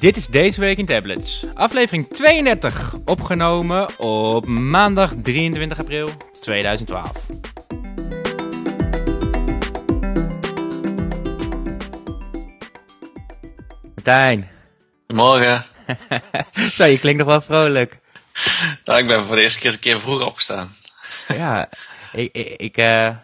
Dit is deze week in tablets. Aflevering 32, opgenomen op maandag 23 april 2012. Martijn. Goedemorgen. Zo, je klinkt nog wel vrolijk. Nou, ik ben voor de eerste keer een keer vroeg opgestaan. Ja, ik, ik, ik, eh,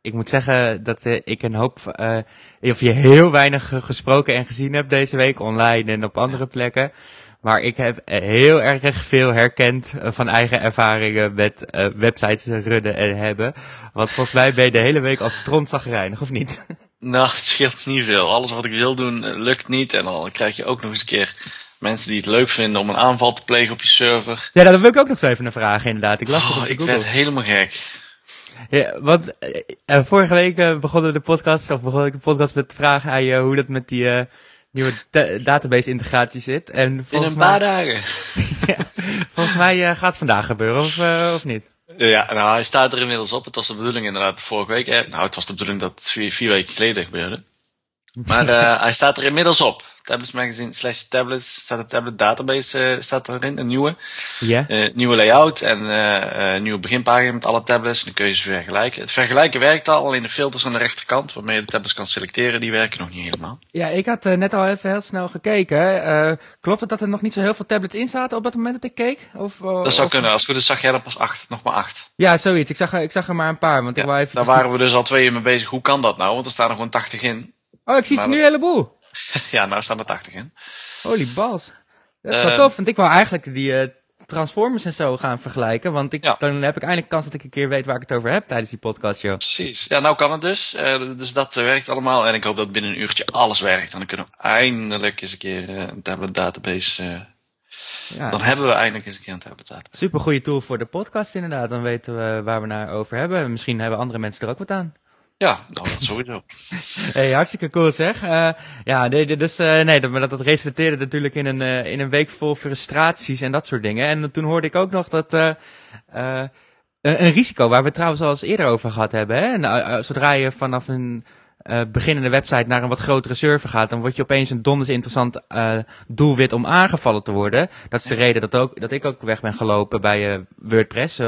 ik moet zeggen dat eh, ik een hoop, eh, of je heel weinig gesproken en gezien hebt deze week, online en op andere plekken. Maar ik heb heel erg veel herkend eh, van eigen ervaringen met eh, websites runnen en hebben. Want volgens mij ben je de hele week als strontzagrijnig, of niet? Nou, het scheelt niet veel. Alles wat ik wil doen eh, lukt niet. En dan krijg je ook nog eens een keer mensen die het leuk vinden om een aanval te plegen op je server. Ja, dat wil ik ook nog zo even een vraag inderdaad. Ik las het Oh, op de ik werd helemaal gek. Ja, want eh, eh, vorige week eh, begonnen de podcast, of begon ik de podcast met de vraag aan je hoe dat met die nieuwe da- database integratie zit. En In een mij, paar dagen. ja, volgens mij gaat het vandaag gebeuren, of, of niet? Ja, nou, hij staat er inmiddels op. Het was de bedoeling inderdaad vorige week. eh, Nou, het was de bedoeling dat het vier, vier weken geleden gebeurde. Maar hij staat er inmiddels op. Tablets Magazine slash tablets staat de tablet database eh, staat erin, een nieuwe. Ja? Eh, nieuwe layout en eh, nieuwe beginpagina met alle tablets. Dan kun je ze vergelijken. Het vergelijken werkt al, alleen de filters aan de rechterkant, waarmee je de tablets kan selecteren, die werken nog niet helemaal. Ja, ik had net al even heel snel gekeken. Klopt het dat er nog niet zo heel veel tablets in zaten op dat moment dat ik keek? Of, eh, Dat zou of- kunnen. Als het goed is, zag jij er pas acht, nog maar acht. Ja, zoiets. Ik zag, er- ik zag er maar een paar, want ik wou even... daar waren we dus al twee uur mee bezig. Hoe kan dat nou? Want er staan er gewoon 80 in. Oh, ik zie ze maar nu een heleboel. ja, nou staan er 80 in. Holy balls. Dat is wel Eh, tof, want ik wou eigenlijk die eh, Transformers en zo gaan vergelijken. Want ik, Ja. dan heb ik eindelijk kans dat ik een keer weet waar ik het over heb tijdens die podcast, joh. Precies. Ja, nou kan het dus. Eh, dus dat eh, werkt allemaal. En ik hoop dat binnen een uurtje alles werkt. En dan kunnen we eindelijk eens een keer een tablet database. eh, Ja, dan hebben we eindelijk eens een keer een tablet database. super goede tool voor de podcast inderdaad. Dan weten we waar we naar over hebben. Misschien hebben andere mensen er ook wat aan. Ja, nou, dat sowieso. Hey, hartstikke cool zeg. Eh, ja, dus eh, nee, dat, maar dat, dat resulteerde natuurlijk in een, eh, in een week vol frustraties en dat soort dingen. En toen hoorde ik ook nog dat eh, eh, een, een risico, waar we het trouwens al eens eerder over gehad hebben. Hè? Eh, eh, zodra je vanaf een eh, beginnende website naar een wat grotere server gaat, dan word je opeens een donders interessant eh, doelwit om aangevallen te worden. Dat is de reden dat, ook, dat ik ook weg ben gelopen bij eh, WordPress.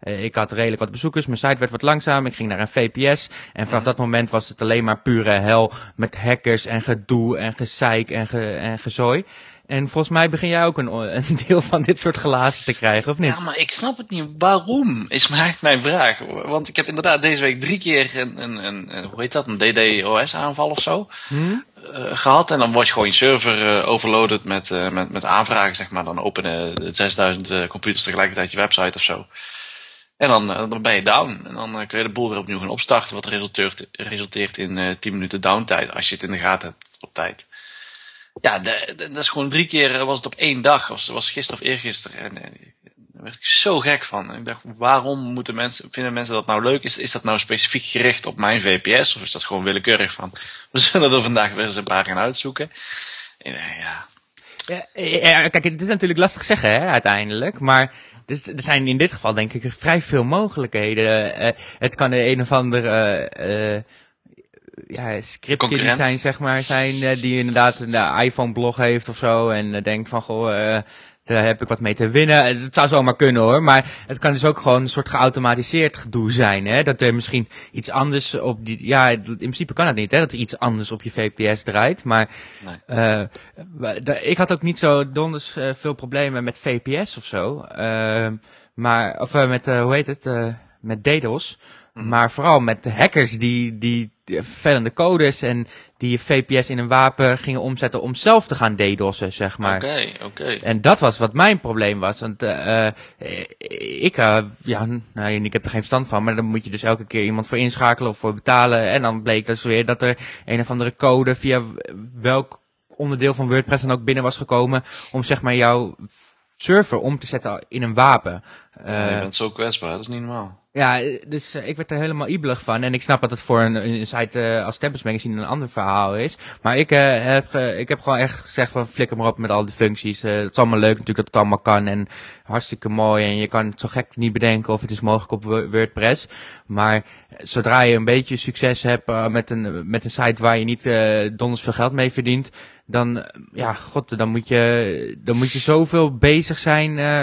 Eh, ik had redelijk wat bezoekers, mijn site werd wat langzaam, ik ging naar een VPS. En vanaf dat moment was het alleen maar pure hel met hackers en gedoe en gezeik en, ge, en gezooi. En volgens mij begin jij ook een, een deel van dit soort glazen te krijgen, of niet? Ja, maar ik snap het niet. Waarom? Is mijn vraag. Want ik heb inderdaad deze week drie keer een, een, een, hoe heet dat, een DDoS-aanval of zo Hm? eh, gehad. En dan wordt gewoon je server eh, overloaded met, met, met aanvragen, zeg maar. Dan openen 6000 eh, computers tegelijkertijd je website of zo. En dan, eh, dan ben je down. En dan eh, kun je de boel weer opnieuw gaan opstarten. Wat resulteert, resulteert in eh 10 minuten downtime. Als je het in de gaten hebt op tijd. Ja, dat is gewoon drie keer, eh, was het op één dag. Was, was gisteren of eergisteren. En eh, daar werd ik zo gek van. Ik dacht, waarom moeten mensen, vinden mensen dat nou leuk? Is, is dat nou specifiek gericht op mijn VPS? Of is dat gewoon willekeurig van, we zullen er vandaag weer eens een paar gaan uitzoeken? En, eh, Ja, ja, kijk, het is natuurlijk lastig zeggen, hè, uiteindelijk. Maar dus, er zijn in dit geval, denk ik, vrij veel mogelijkheden. Eh, het kan de een of andere eh, ja, scriptje die zijn, zeg maar, zijn, eh, die inderdaad een eh, iPhone-blog heeft of zo. En eh, denkt van, goh, eh, daar heb ik wat mee te winnen. Eh, Het zou zomaar kunnen hoor. Maar het kan dus ook gewoon een soort geautomatiseerd gedoe zijn. Hè? Dat er misschien iets anders op die. Ja, in principe kan het niet, hè? Dat er iets anders op je VPS draait. Maar Nee. eh, ik had ook niet zo donders eh, veel problemen met VPS of zo. Ehm, maar, of eh, met, eh, hoe heet het? eh, met DDoS. Maar vooral met de hackers die, die, die vervelende codes en die je VPS in een wapen gingen omzetten om zelf te gaan DDoS'en, zeg maar. oké, oké. En dat was wat mijn probleem was. Want eh, ik, eh, ja, nou, ik heb er geen verstand van, maar dan moet je dus elke keer iemand voor inschakelen of voor betalen. En dan bleek dus weer dat er een of andere code via welk onderdeel van WordPress dan ook binnen was gekomen om zeg maar jouw server om te zetten in een wapen. Ja, je bent zo kwetsbaar, dat is niet normaal. Ja, dus uh, ik werd er helemaal ibelig van. En ik snap dat het voor een, een site uh, als Tablets Magazine een ander verhaal is. Maar ik, uh, heb, ik heb gewoon echt gezegd van flikker maar op met al die functies. het is allemaal leuk natuurlijk dat het allemaal kan. En hartstikke mooi. En je kan het zo gek niet bedenken of het is mogelijk op WordPress. Maar zodra je een beetje succes hebt met, een, met een site waar je niet donders veel geld mee verdient. Dan, ja, god, dan moet je, dan moet je zoveel bezig zijn uh,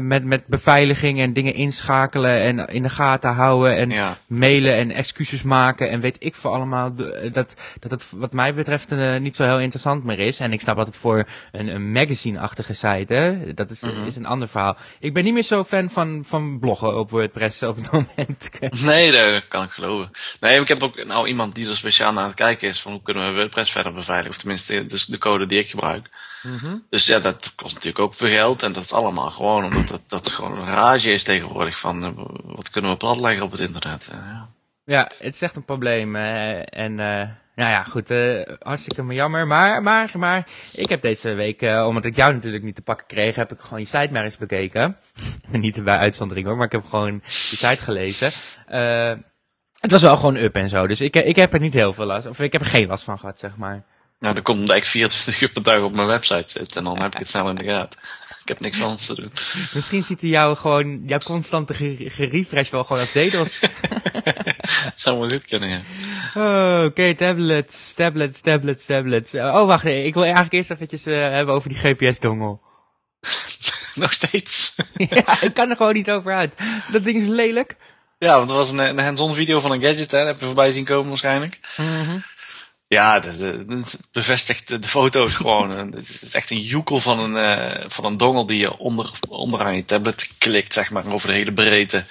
met, met beveiliging en dingen inschakelen en in de gaten houden en Ja. mailen en excuses maken en weet ik voor allemaal d- dat, dat het wat mij betreft uh, niet zo heel interessant meer is. En ik snap dat het voor een, een magazine-achtige site, hè, dat is, Mhm. is een ander verhaal. Ik ben niet meer zo fan van, van bloggen op WordPress op het moment. Nee, dat kan ik geloven. Nee, ik heb ook nou iemand die er speciaal naar aan het kijken is van hoe kunnen we WordPress verder beveiligen. Of tenminste, dus de code die ik gebruik. Mhm. Dus ja, dat kost natuurlijk ook veel geld. En dat is allemaal gewoon omdat dat, dat gewoon een rage is tegenwoordig van uh, wat kunnen we platleggen op het internet. Uh, ja. Ja, het is echt een probleem. Uh, en nou ja, goed, hartstikke me jammer. Maar, maar, maar, ik heb deze week, omdat ik jou natuurlijk niet te pakken kreeg, heb ik gewoon je site maar eens bekeken. niet bij uitzondering hoor, maar ik heb gewoon je site gelezen. Het was wel gewoon up en zo, dus ik, ik heb er niet heel veel last, of ik heb er geen last van gehad, zeg maar. Nou, dat komt omdat ik 24 uur per dag op mijn website zit en dan heb ik het snel in de gaten. ik heb niks anders te doen. Misschien ziet hij jou gewoon, jouw constante gerefresh wel gewoon als DDoS. Zou wel goed kunnen, ja. Oh, oké, okay, tablets, tablets, tablets, tablets. Oh, wacht, ik wil eigenlijk eerst eventjes uh, hebben over die GPS-dongel. Nog steeds? ja, ik kan er gewoon niet over uit. Dat ding is lelijk. Ja, want er was een, een hands-on video van een gadget, hè, dat heb je voorbij zien komen waarschijnlijk. Mm -hmm. Ja, het bevestigt de, de foto's gewoon. Het is echt een joekel van een, uh, van een dongel die je onder, onderaan je tablet klikt, zeg maar, over de hele breedte.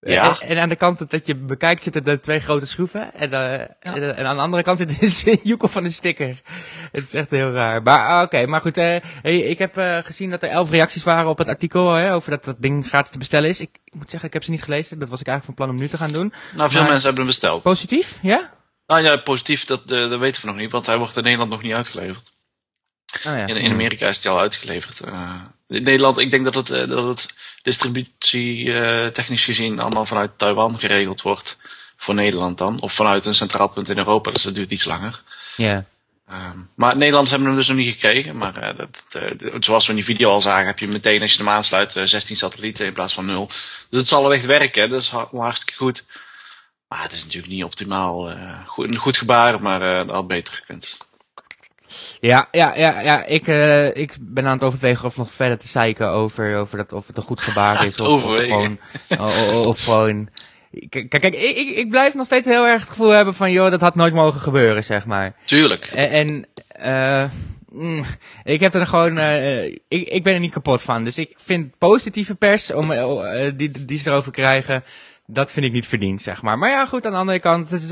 Ja. En, en, aan de kant dat je bekijkt zitten er twee grote schroeven. En, uh, ja. en, en, aan de andere kant zit dus een joekel van een sticker. Het is echt heel raar. Maar oké, okay, maar goed. Uh, hey, ik heb uh, gezien dat er elf reacties waren op het artikel hè, over dat dat ding gratis te bestellen is. Ik, ik, moet zeggen, ik heb ze niet gelezen. Dat was ik eigenlijk van plan om nu te gaan doen. Nou, veel maar, mensen hebben hem besteld. Positief, ja? Nou ja, positief, dat, dat weten we nog niet, want hij wordt in Nederland nog niet uitgeleverd. Oh, ja. in, in Amerika is hij al uitgeleverd. in Nederland, ik denk dat het, dat het distributie uh, technisch gezien allemaal vanuit Taiwan geregeld wordt. Voor Nederland dan. Of vanuit een centraal punt in Europa, dus dat duurt iets langer. Ja. Um, maar Nederlanders hebben hem dus nog niet gekregen. Maar uh, dat, uh, zoals we in die video al zagen, heb je meteen als je hem aansluit 16 satellieten in plaats van 0. Dus het zal wel echt werken, dat is hartstikke goed. Maar het is natuurlijk niet optimaal. goed, een goed gebaar, maar dat had beter gekund. Ja, ja, ja, ja. Ik, uh, ik ben aan het overwegen of nog verder te zeiken over, over dat, of het een goed gebaar is. Of, of gewoon, of, of gewoon. Kijk, kijk ik, ik, ik blijf nog steeds heel erg het gevoel hebben van, joh, dat had nooit mogen gebeuren, zeg maar. Tuurlijk. En, en uh, mm, ik heb er gewoon, uh, ik, ik ben er niet kapot van. Dus ik vind positieve pers, om, uh, die, die ze erover krijgen, dat vind ik niet verdiend, zeg maar. Maar ja, goed, aan de andere kant, het is,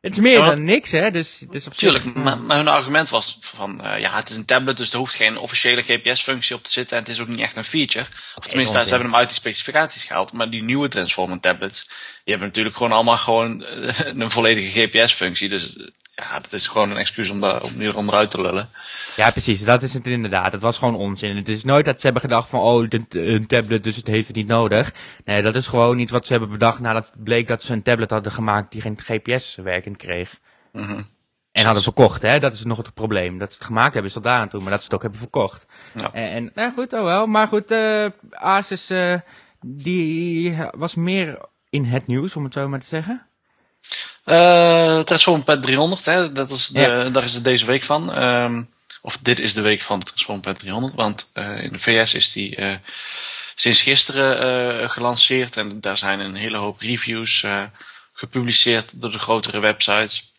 het is meer ja, dan niks, hè? Dus, dus op Tuurlijk, zich, maar, maar hun argument was van, uh, ja, het is een tablet, dus er hoeft geen officiële GPS-functie op te zitten en het is ook niet echt een feature. Of tenminste, ze hebben hem uit die specificaties gehaald, maar die nieuwe Transformer tablets, die hebben natuurlijk gewoon allemaal gewoon uh, een volledige GPS-functie. Dus ja, dat is gewoon een excuus om, daar, om hier onderuit te lullen. Ja, precies. Dat is het inderdaad. Het was gewoon onzin. Het is nooit dat ze hebben gedacht van, oh, een tablet, dus het heeft het niet nodig. Nee, dat is gewoon iets wat ze hebben bedacht nadat het bleek dat ze een tablet hadden gemaakt die geen GPS-werking kreeg. Mm -hmm. En hadden verkocht, hè. Dat is nog het probleem. Dat ze het gemaakt hebben is tot daar aan toe, maar dat ze het ook hebben verkocht. Ja. En, en nou goed, oh wel. Maar goed, uh, Asus, uh, die was meer in het nieuws, om het zo maar te zeggen. Uh, Transform Pad 300, hè, dat is de, ja. daar is het deze week van. Um, of dit is de week van Transform Pad 300, want uh, in de VS is die uh, sinds gisteren gelanceerd en daar zijn een hele hoop reviews gepubliceerd door de grotere websites.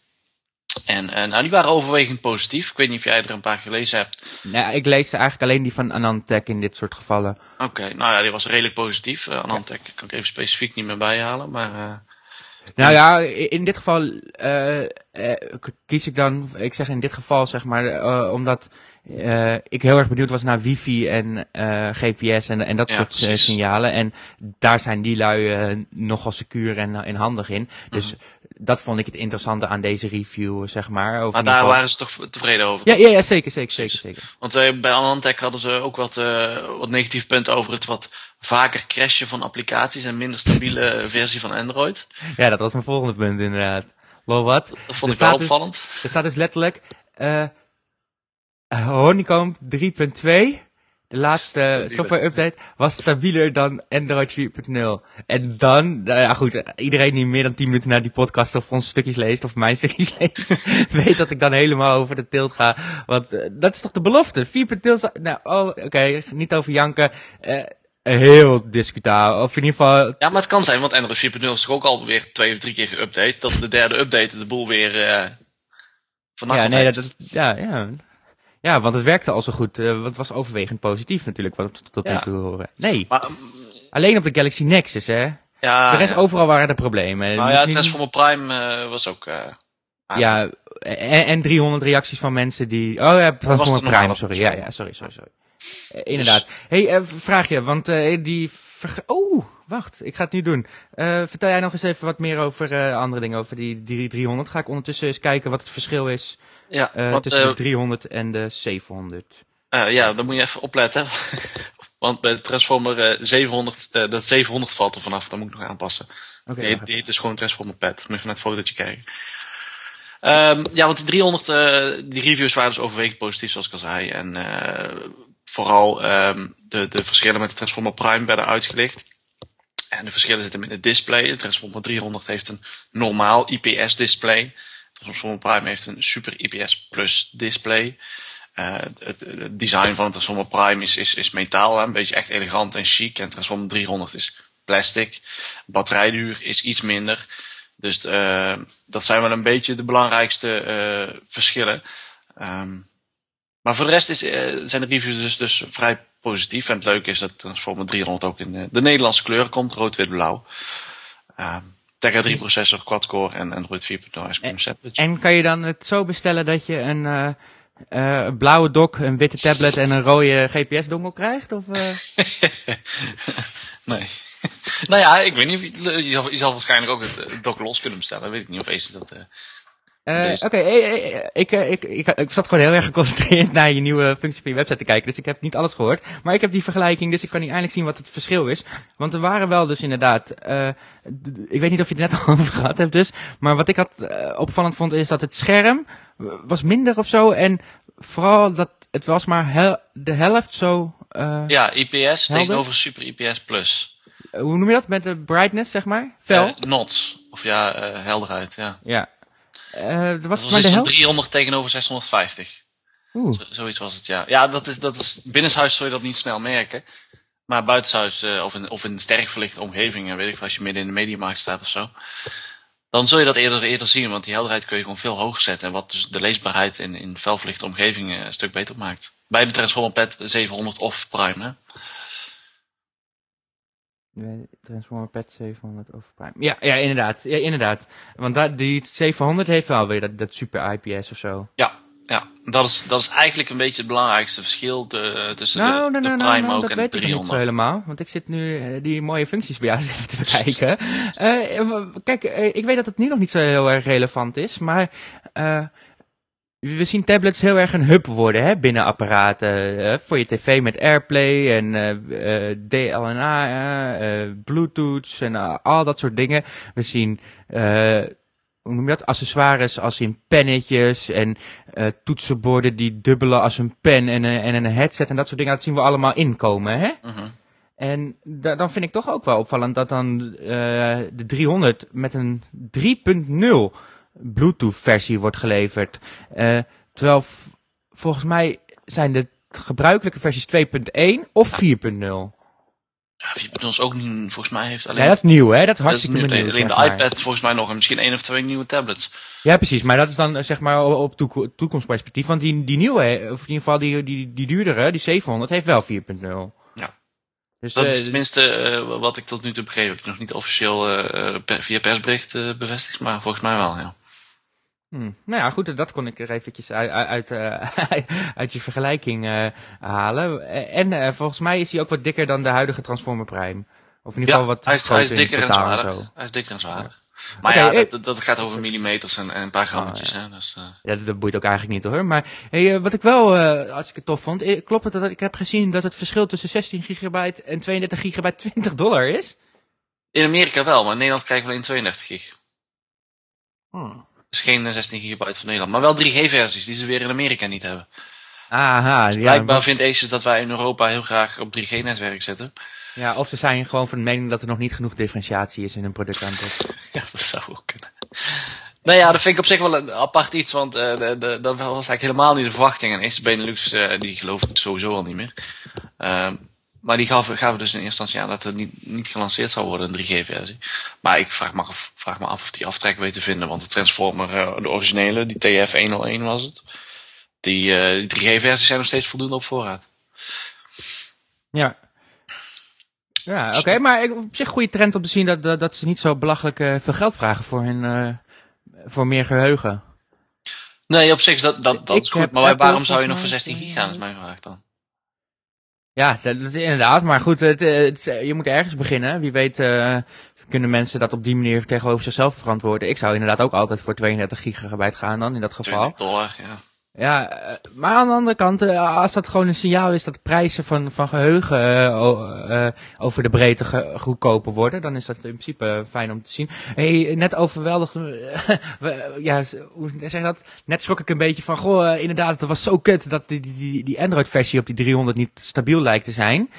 En nou, die waren overwegend positief. Ik weet niet of jij er een paar gelezen hebt. Nee, ik lees eigenlijk alleen die van Anantech in dit soort gevallen. Oké, okay, nou ja, die was redelijk positief. Uh, Anantech kan ik even specifiek niet meer bijhalen, maar... Nou ja, in dit geval uh, uh, kies ik dan, ik zeg in dit geval zeg maar, uh, omdat ik heel erg benieuwd was naar wifi en GPS en, en dat ja, soort precies. signalen. En daar zijn die lui nogal secuur en, en handig in. Dus Mhm. dat vond ik het interessante aan deze review, zeg maar. Over Maar daar waren ze toch tevreden over? Ja, ja, ja, zeker, zeker, zeker, zeker. Want eh, bij Anantec hadden ze ook wat, eh, wat negatieve punten over het wat vaker crashen van applicaties en minder stabiele versie van Android. Ja, dat was mijn volgende punt inderdaad. Lol, wat? Dat vond Er ik wel dus- opvallend. Er staat dus letterlijk, eh Honeycomb 3.2, de laatste Stabieler. software update, was stabieler dan Android 4.0. En dan, nou ja goed, iedereen die meer dan 10 minuten naar die podcast of onze stukjes leest, of mijn stukjes leest, weet dat ik dan helemaal over de tilt ga. Want eh, dat is toch de belofte? 4.0, sta- nou, oh, oké, niet over janken. eh heel discutabel. Of in ieder geval, Ja, maar het kan zijn, want Android 4.0 is toch ook alweer twee of drie keer geüpdate. Dat de derde update de boel weer vannacht ja, nee, dat, ja, ja. Ja, want het werkte al zo goed. want het was overwegend positief natuurlijk, wat we tot, nu Ja. toe horen. Nee, Maar, mm, alleen op de Galaxy Nexus, hè. ja, de rest ja. overal waren er problemen. Nou ja, Transformer Prime eh, was ook... Ja, en, en 300 reacties van mensen die... Oh ja, Transformer Prime, sorry. Ja, ja, sorry, sorry, sorry. Eh, inderdaad. hey, eh, vraag je, want eh, die... Oh, wacht, ik ga het nu doen. Vertel jij nog eens even wat meer over andere dingen, over die, die 300. Ga ik ondertussen eens kijken wat het verschil is ja, want, tussen de 300 en de 700. eh, ja, dan moet je even opletten. want bij de Transformer eh, 700, eh, dat 700 valt er vanaf, dat moet ik nog aanpassen. Oké, die, heet dus gewoon Transformer Pad. Moet je even naar het fotootje kijken. Ehm, ja, want die 300, eh, die reviews waren dus overwegend positief, zoals ik al zei. En vooral ehm, de, de verschillen met de Transformer Prime werden uitgelicht. En de verschillen zitten in het display. De Transformer 300 heeft een normaal IPS display. De Transformer Prime heeft een Super IPS Plus display. Eh, het, design van de Transformer Prime is, is, is metaal, een beetje echt elegant en chic. En Transformer 300 is plastic. Batterijduur is iets minder. Dus eh, dat zijn wel een beetje de belangrijkste eh, verschillen. Ehm, maar voor de rest is, eh, zijn de reviews dus, dus vrij positief. En het leuke is dat Transformer 300 ook in de, de Nederlandse kleuren komt. Rood, wit, blauw. Ehm Tegra 3 processor, quad-core en Android 4.0 ice cream sandwich. En kan je dan het zo bestellen dat je een eh, eh, blauwe dock, een witte tablet en een rode GPS-dongel krijgt? Of, eh? Nee. nou ja, ik weet niet of je, je, zal, waarschijnlijk ook het, dock los kunnen bestellen. Weet ik niet of Asus dat... eh, Deze- Oké, eh, eh, ik, ik, ik, ik zat gewoon heel erg geconcentreerd naar je nieuwe functie van je website te kijken, dus ik heb niet alles gehoord. Maar ik heb die vergelijking, dus ik kan nu eindelijk zien wat het verschil is. Want er waren wel dus inderdaad, ik weet niet of je het net al over gehad hebt dus, maar wat ik had opvallend vond is dat het scherm was minder of zo en vooral dat het was maar hel- de helft zo, ja, IPS Helder? tegenover Super IPS Plus. hoe noem je dat, met de brightness zeg maar, fel? Knots. Of ja, helderheid, ja. ja. Eh, was Dat maar is de van helft. 300 tegenover 650. Oeh. Zo- zoiets was het, ja. Ja, dat is, dat is, binnenshuis zul je dat niet snel merken. Maar buitenshuis, eh, of, in, of in sterk verlichte omgeving, eh, weet ik als je midden in de mediamarkt staat of zo. Dan zul je dat eerder, eerder zien, want die helderheid kun je gewoon veel hoger zetten. En wat dus de leesbaarheid in, in felverlichte omgevingen een stuk beter maakt. Bij de Transformer Pad 700 of Prime, hè. Transformer Pad 700 of Prime. Ja, ja inderdaad. Ja, inderdaad. Want daar, die 700 heeft wel weer dat, dat super IPS of zo. Ja, ja. Dat is, dat is eigenlijk een beetje het belangrijkste verschil te- tussen Nou, de, nou, de nou, Prime nou, ook dat en de weet ik nog niet zo 300. helemaal. Want ik zit nu eh, die mooie functies bij jou te bekijken. Eh, w- kijk, eh, ik weet dat het nu nog niet zo heel erg relevant is, maar eh, we zien tablets heel erg een hub worden hè, binnen apparaten. eh, voor je tv met AirPlay en eh, eh, DLNA, Bluetooth en al dat soort dingen. We zien, hoe noem je dat, accessoires als in pennetjes en toetsenborden die dubbelen als een pen en, een- en een headset en dat soort dingen. Dat zien we allemaal inkomen, hè? Mhm. En da- dan vind ik toch ook wel opvallend dat dan de 300 met een 3.0 Bluetooth versie wordt geleverd. Eh, terwijl volgens mij zijn de gebruikelijke versies 2.1 of 4.0. Ja, 4.0 is ook niet, volgens mij heeft alleen... Ja, dat is nieuw, hè? Dat is dat is hartstikke nieuw. alleen de maar. iPad volgens mij nog en misschien één of twee nieuwe tablets. Ja, precies. Maar dat is dan eh, zeg maar op op toeko- toekomstperspectief. Want die, die nieuwe, eh, of in ieder geval die, die, die duurdere, die 700, heeft wel 4.0. Ja. Dus, Dat is tenminste eh, wat ik tot nu toe begrepen heb. Nog niet officieel per- via persbericht eh, bevestigd, maar volgens mij wel, ja. Hmm. Nou ja, goed, dat kon ik er eventjes uit, uit, eh, uit je vergelijking eh, halen. Eh, En eh, volgens mij is hij ook wat dikker dan de huidige Transformer Prime. Of in ieder Ja, geval wat hij is, hij is groter in dikker en zwaarder. Hij is dikker en zwaarder. Maar ja, eh, dat, dat gaat over millimeters en, en een paar grammetjes. Hè? Dus, eh, Ja, dat, dat boeit ook eigenlijk niet hoor. Maar hey, eh, wat ik wel, eh, als ik het tof vond, eh, klopt het dat ik heb gezien dat het verschil tussen 16 gigabyte en 32 gigabyte 20 dollar is? in Amerika wel, maar in Nederland krijgen we alleen 32 gig. Hmm. Dus geen eh, 16 gigabyte van Nederland. Maar wel 3G-versies die ze weer in Amerika niet hebben. Aha, ja, Blijkbaar vindt Asus dat wij in Europa heel graag op 3G-netwerk zitten. ja, of ze zijn gewoon van mening dat er nog niet genoeg differentiatie is in hun productaanbod. Ja, dat zou ook kunnen. Nou ja, dat vind ik op zich wel een apart iets, want eh, de, de, dat was eigenlijk helemaal niet de verwachting. En Asus Benelux, eh, die geloofde het sowieso al niet meer. Ehm, maar die gaven, gaven dus in eerste instantie aan dat er niet, niet gelanceerd zou worden, een 3G-versie. Maar ik vraag me, af, vraag me af of die aftrek weet te vinden, want de Transformer, eh, de originele, die TF101 was het. Die, eh, die 3G-versies zijn nog steeds voldoende op voorraad. Ja. Ja, oké, maar ik, op zich goede trend om te zien dat, dat, dat ze niet zo belachelijk eh, veel geld vragen voor hun, eh, voor meer geheugen. Nee, op zich dat, dat, dat Ik is goed. Maar waarom zou je nog voor volgens 16 mij- gig gaan, is mijn vraag dan. Ja, dat, is inderdaad. Maar goed, het, eh, het, je moet ergens beginnen. Wie weet eh, kunnen mensen dat op die manier tegenover zichzelf verantwoorden. Ik zou inderdaad ook altijd voor 32 gigabyte gaan dan, in dat geval. 20 dollar, ja. Ja, eh, maar aan de andere kant, eh, als dat gewoon een signaal is dat de prijzen van, van geheugen eh, over de breedte goedkoper worden, dan is dat in principe fijn om te zien. Hey, net overweldigd, we- ja, hoe zeg dat? Net schrok ik een beetje van, goh, inderdaad, het was zo kut dat die, die, die, Android-versie op die 300 niet stabiel lijkt te zijn.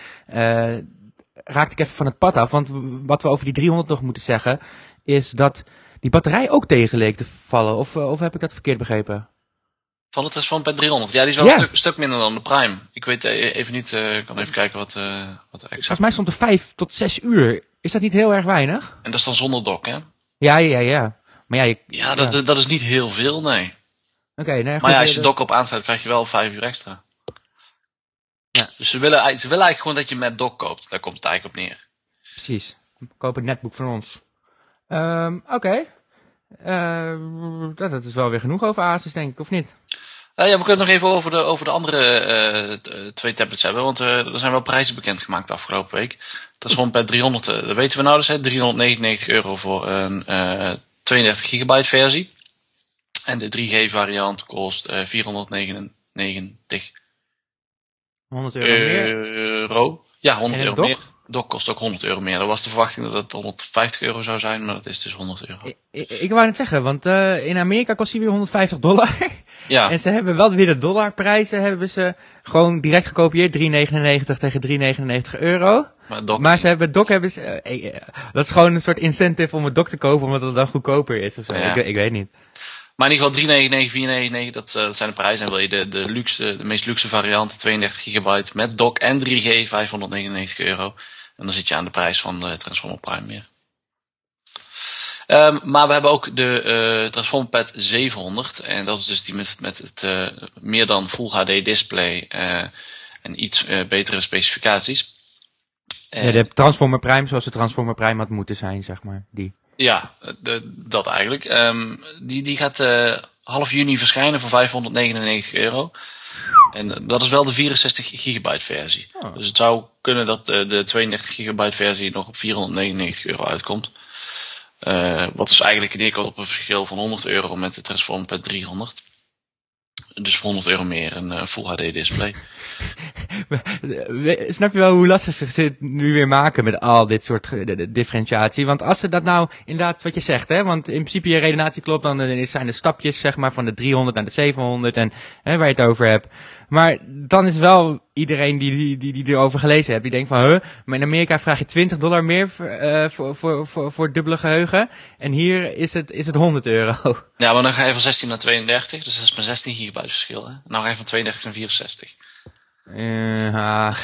Raakte ik even van het pad af, want wat we over die 300 nog moeten zeggen, is dat die batterij ook tegen leek te vallen. Of, of heb ik dat verkeerd begrepen? Van het Transform 300. Ja, die is wel Ja. een stuk, stuk minder dan de Prime. Ik weet eh, even niet, eh, ik kan even kijken wat, eh wat de exact... Volgens mij stond er vijf tot zes uur. Is dat niet heel erg weinig? En dat is dan zonder dock, hè? Ja, ja, ja. Maar ja, je, Ja, dat, dat is niet heel veel, nee. oké, nee, goed. Maar ja, als je dock op aansluit, krijg je wel 5 uur extra. Ja. Dus ze willen, eigenlijk- ze willen eigenlijk gewoon dat je met dock koopt. Daar komt het eigenlijk op neer. Precies. Koop het netboek van ons. Ehm, oké. Dat, dat is wel weer genoeg over Asus, denk ik, of niet? Eh, ja, we kunnen het nog even over de, over de andere eh, eh, twee tablets hebben. Want eh, er zijn wel prijzen bekendgemaakt de afgelopen week. Dat is gewoon per 300, eh, dat weten we nou dus, hè, 399 euro voor een eh 32 gigabyte versie. En de 3G variant kost eh 499 100 euro meer. euro. Ja, 100 En een euro dock? meer. Dock kost ook 100 euro meer. Dat was de verwachting dat het 150 euro zou zijn, maar dat is dus 100 euro. Ik, ik, ik wou net zeggen, want eh, in Amerika kost die weer 150 dollar. Ja, En ze hebben wel weer de dollarprijzen, hebben ze gewoon direct gekopieerd. 3,99 tegen 3,99 euro. maar dock, Maar ze hebben dock hebben ze, eh, eh, dat is gewoon een soort incentive om het dock te kopen, omdat het dan goedkoper is of zo. Ja. Ik, ik weet niet. Maar in ieder geval 399, 499, dat, dat zijn de prijzen. En wil je de, de, luxe, de meest luxe variant, 32 gigabyte met dock en 3G, 599 euro. En dan zit je aan de prijs van de Transformer Prime meer. Ehm, maar we hebben ook de eh Transformer Pad 700. En dat is dus die met, met het eh, meer dan Full HD display eh, en iets eh, betere specificaties. Ja, de Transformer Prime zoals de Transformer Prime had moeten zijn, zeg maar. Die. Ja, de, dat eigenlijk. Ehm, die, die gaat eh, half juni verschijnen voor 599 euro. En dat is wel de 64 gigabyte versie. Oh. Dus het zou kunnen dat eh, de 32 gigabyte versie nog op 499 euro uitkomt. Eh, wat dus eigenlijk neerkomt op een verschil van 100 euro met de Transform Pad 300. Dus voor 100 euro meer een eh, Full HD display. Snap je wel hoe lastig ze het nu weer maken met al dit soort de- de differentiatie? Want als ze dat nou inderdaad wat je zegt, hè, want in principe je redenatie klopt, dan zijn de stapjes zeg maar van de 300 naar de 700 en hè, waar je het over hebt. Maar dan is wel iedereen die, die, die, die erover gelezen hebt, die denkt van, huh, maar in Amerika vraag je 20 dollar meer voor, eh, voor, voor, voor, voor het dubbele geheugen. En hier is het, is het 100 euro. Ja, maar dan ga je van 16 naar 32, dus dat is maar 16 gigabyte verschil. Hè? Nou ga je van 32 naar 64. Eh, ah,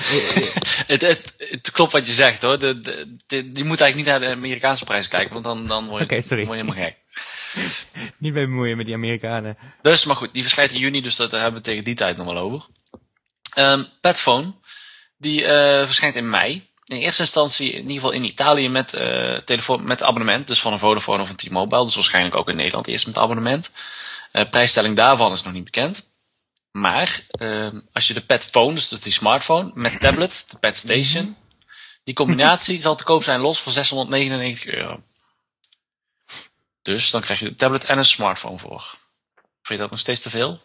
Het, het, het klopt wat je zegt hoor. De, de, de- je moet eigenlijk niet naar de Amerikaanse prijs kijken, want dan, dan word, je, sorry. word je helemaal gek. niet mee bemoeien met die Amerikanen. Dus, maar goed, die verschijnt in juni, dus dat daar hebben we tegen die tijd nog wel over. Ehm Padphone, die eh, verschijnt in mei. In eerste instantie in ieder geval in Italië met, eh telefoon, met abonnement, dus van een Vodafone of een T-Mobile. Dus waarschijnlijk ook in Nederland eerst met abonnement. Eh prijsstelling daarvan is nog niet bekend. Maar ehm, als je de Padphone, dus die smartphone, met tablet, de Padstation, die combinatie zal te koop zijn los voor 699 euro. Dus dan krijg je een tablet en een smartphone voor. Vind je dat nog steeds te veel?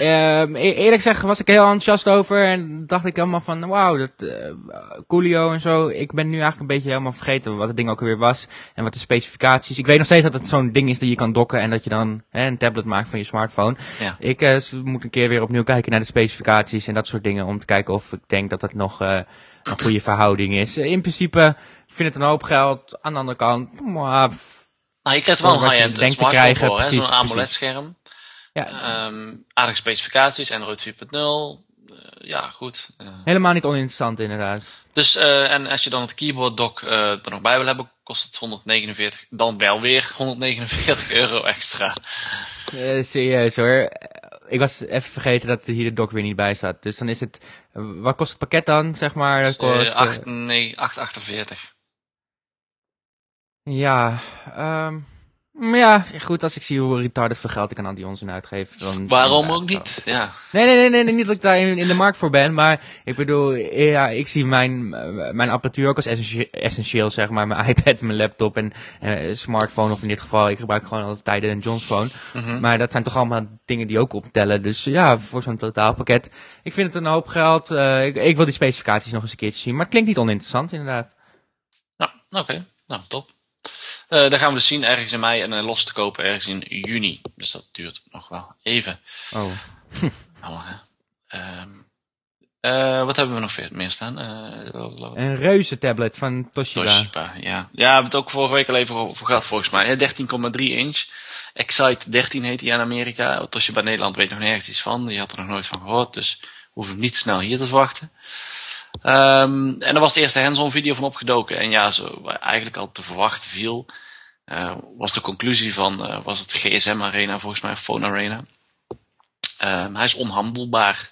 Um, eerlijk gezegd was ik heel enthousiast over en dacht ik helemaal van wauw, dat uh, Coolio en zo. Ik ben nu eigenlijk een beetje helemaal vergeten wat het ding ook weer was en wat de specificaties. Ik weet nog steeds dat het zo'n ding is dat je kan dokken en dat je dan hè, een tablet maakt van je smartphone. Ja. Ik uh, moet een keer weer opnieuw kijken naar de specificaties en dat soort dingen om te kijken of ik denk dat het nog uh, een goede verhouding is. In principe vind het een hoop geld. Aan de andere kant, maar, nou, je krijgt wel een high-end smartphone krijgen, voor, zo'n AMOLED-scherm. Ja. Um, aardige specificaties, Android 4.0. Uh, ja, goed. Uh. Helemaal niet oninteressant inderdaad. Dus, uh, en als je dan het keyboard dock er nog bij wil hebben, kost het 149, dan wel weer 149 euro extra. Serieus hoor. Ik was even vergeten dat hier de dock weer niet bij staat. Dus dan is het, wat kost het pakket dan, zeg maar? Dus, kost, 8, nee, 8,48. Ja, um, maar ja, goed, als ik zie hoe retarded veel geld ik aan die onzin uitgeef. Dan Waarom ook niet? Ja. Nee, nee, nee, nee, niet dat ik daar in, in, de markt voor ben, maar ik bedoel, ja, ik zie mijn, mijn apparatuur ook als essentieel, zeg maar. Mijn iPad, mijn laptop en uh, smartphone, of in dit geval, ik gebruik gewoon altijd tijden een John's phone. Mm -hmm. Maar dat zijn toch allemaal dingen die ook optellen. Dus ja, voor zo'n totaalpakket. Ik vind het een hoop geld. Uh, ik, ik, wil die specificaties nog eens een keertje zien, maar het klinkt niet oninteressant, inderdaad. Nou, oké. Okay. Nou, top. Uh, daar gaan we dus zien ergens in mei en uh, los te kopen ergens in juni. Dus dat duurt nog wel even. Oh. oh um, uh, wat hebben we nog meer staan? een reuze tablet van Toshiba. Toshiba, ja. Ja, we hebben het ook vorige week al even over gehad volgens mij. 13,3 inch. Excite 13 heet die in Amerika. Toshiba Nederland weet nog nergens iets van. Die had er nog nooit van gehoord. Dus we hoeven niet snel hier te verwachten. Um, en er was de eerste hands-on video van opgedoken. En ja, zo eigenlijk al te verwachten viel, uh, was de conclusie van, uh, was het GSM Arena, volgens mij, Phone Arena. Um, hij is onhandelbaar.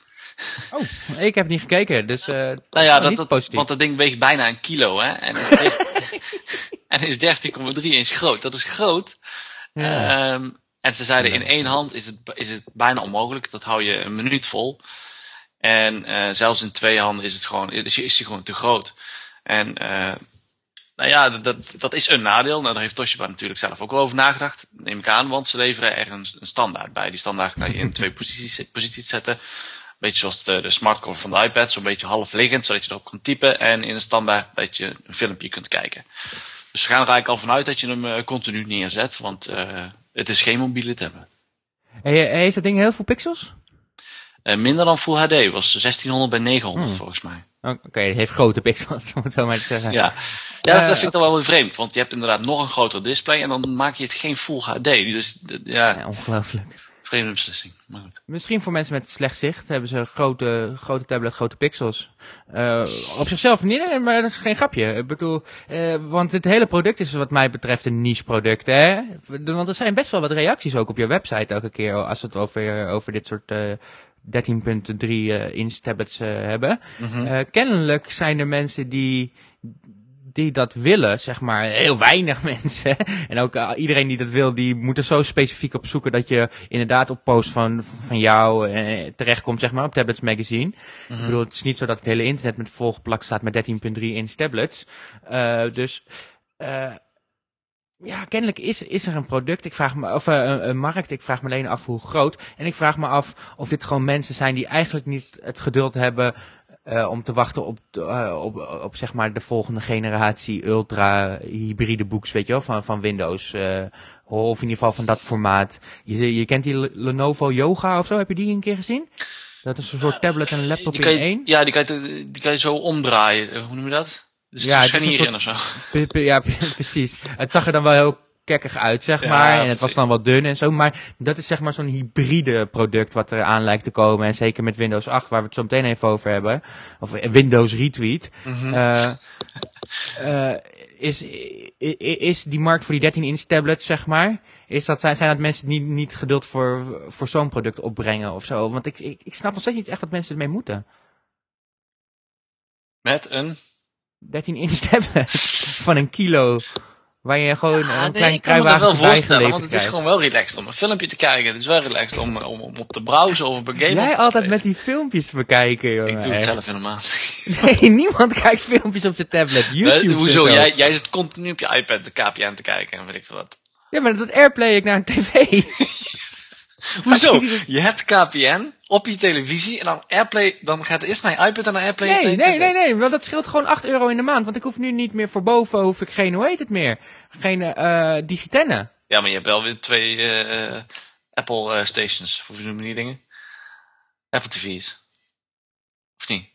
Oh, ik heb niet gekeken, dus uh, nou ja, dat, dat, positief. want dat ding weegt bijna een kilo, hè. En is, en is 13,3 inch groot. Dat is groot. Ja. Um, en ze zeiden, in één hand is het, is het bijna onmogelijk. Dat hou je een minuut vol. En zelfs in twee handen is het gewoon, is, is hij gewoon te groot. En nou ja, dat, dat is een nadeel. Nou, daar heeft Toshiba natuurlijk zelf ook wel over nagedacht. Neem ik aan, want ze leveren er een, een standaard bij. Die standaard kan je in twee posities, posities zetten. Beetje zoals de, de smartcover van de iPad, zo'n beetje half liggend, zodat je erop kan typen. En in een standaard een beetje een filmpje kunt kijken. Dus we gaan er eigenlijk al vanuit dat je hem uh, continu neerzet, want uh, het is geen mobiele tablet. Hey, heeft dat ding heel veel pixels? Uh, minder dan Full HD, was 1600 bij 900 hmm. volgens mij. Oké, okay, het heeft grote pixels, om het zo maar te zeggen. ja, ja dat, dat vind ik dan wel weer vreemd, want je hebt inderdaad nog een groter display en dan maak je het geen Full HD. Dus ja, ja ongelooflijk. Vreemde beslissing, maar goed. Misschien voor mensen met slecht zicht hebben ze grote, grote tablet, grote pixels. Uh, op zichzelf niet, maar dat is geen grapje. Ik bedoel, uh, want het hele product is wat mij betreft een niche product, hè. Want er zijn best wel wat reacties ook op je website elke keer als het over, over dit soort... Uh, 13.3 uh, inch tablets uh, hebben. Mm -hmm. uh, kennelijk zijn er mensen die, die dat willen, zeg maar, heel weinig mensen. En ook uh, iedereen die dat wil, die moet er zo specifiek op zoeken dat je inderdaad op post van, van jou terechtkomt, zeg maar, op Tablets Magazine. Mm -hmm. Ik bedoel, het is niet zo dat het hele internet met volgeplakt staat met 13.3 inch tablets. Uh, dus, uh, ja, kennelijk is, is er een product, ik vraag me, of uh, een, een markt, ik vraag me alleen af hoe groot. En ik vraag me af of dit gewoon mensen zijn die eigenlijk niet het geduld hebben uh, om te wachten op, uh, op, op, zeg maar de volgende generatie ultra hybride books, weet je wel, van, van Windows. Of in ieder geval van dat formaat. Je, je kent die Lenovo Yoga of zo, heb je die een keer gezien? Dat is een soort tablet en een laptop je, in één. Ja, die kan, je, die kan je zo omdraaien. Hoe noem je dat? Dus ja, het is hierin of zo. Ja, precies. Het zag er dan wel heel kekkig uit, zeg maar. En het was dan wat dun en zo. Maar dat is zeg maar zo'n hybride product wat er aan lijkt te komen. En zeker met Windows 8, waar we het zo meteen even over hebben. Of Windows Retweet. Mm -hmm. uh, uh, is, is die markt voor die 13 inch tablets, zeg maar. Is dat, zijn, zijn dat mensen die niet, niet geduld voor, voor zo'n product opbrengen of zo? Want ik, ik, ik snap nog steeds niet echt wat mensen ermee moeten. Met een 13 inch tablet van een kilo. Waar je gewoon Ja, een nee, klein ik kan me dat wel voorstellen, want het is gewoon wel relaxed om een filmpje te kijken. Het is wel relaxed om, om, om op te browsen of op een game Jij te altijd met die filmpjes bekijken, jongen. Ik doe het zelf helemaal. Nee, niemand kijkt filmpjes op zijn tablet. YouTube Eh, Hoezo? Jij, jij zit continu op je iPad de KPN te kijken en weet ik veel wat. Ja, maar dat airplay ik naar een tv. Hoezo? Je hebt KPN op je televisie en dan Airplay, dan gaat eerst naar je iPad en dan Airplay naar Nee, nee, nee, nee. Want dat scheelt gewoon 8 euro in de maand. Want ik hoef nu niet meer voor boven, hoef ik geen, hoe heet het meer? Geen eh digitenne. Ja, maar je hebt wel weer twee eh, Apple eh, stations. Of hoe noem je die dingen? Apple TV's. Of niet?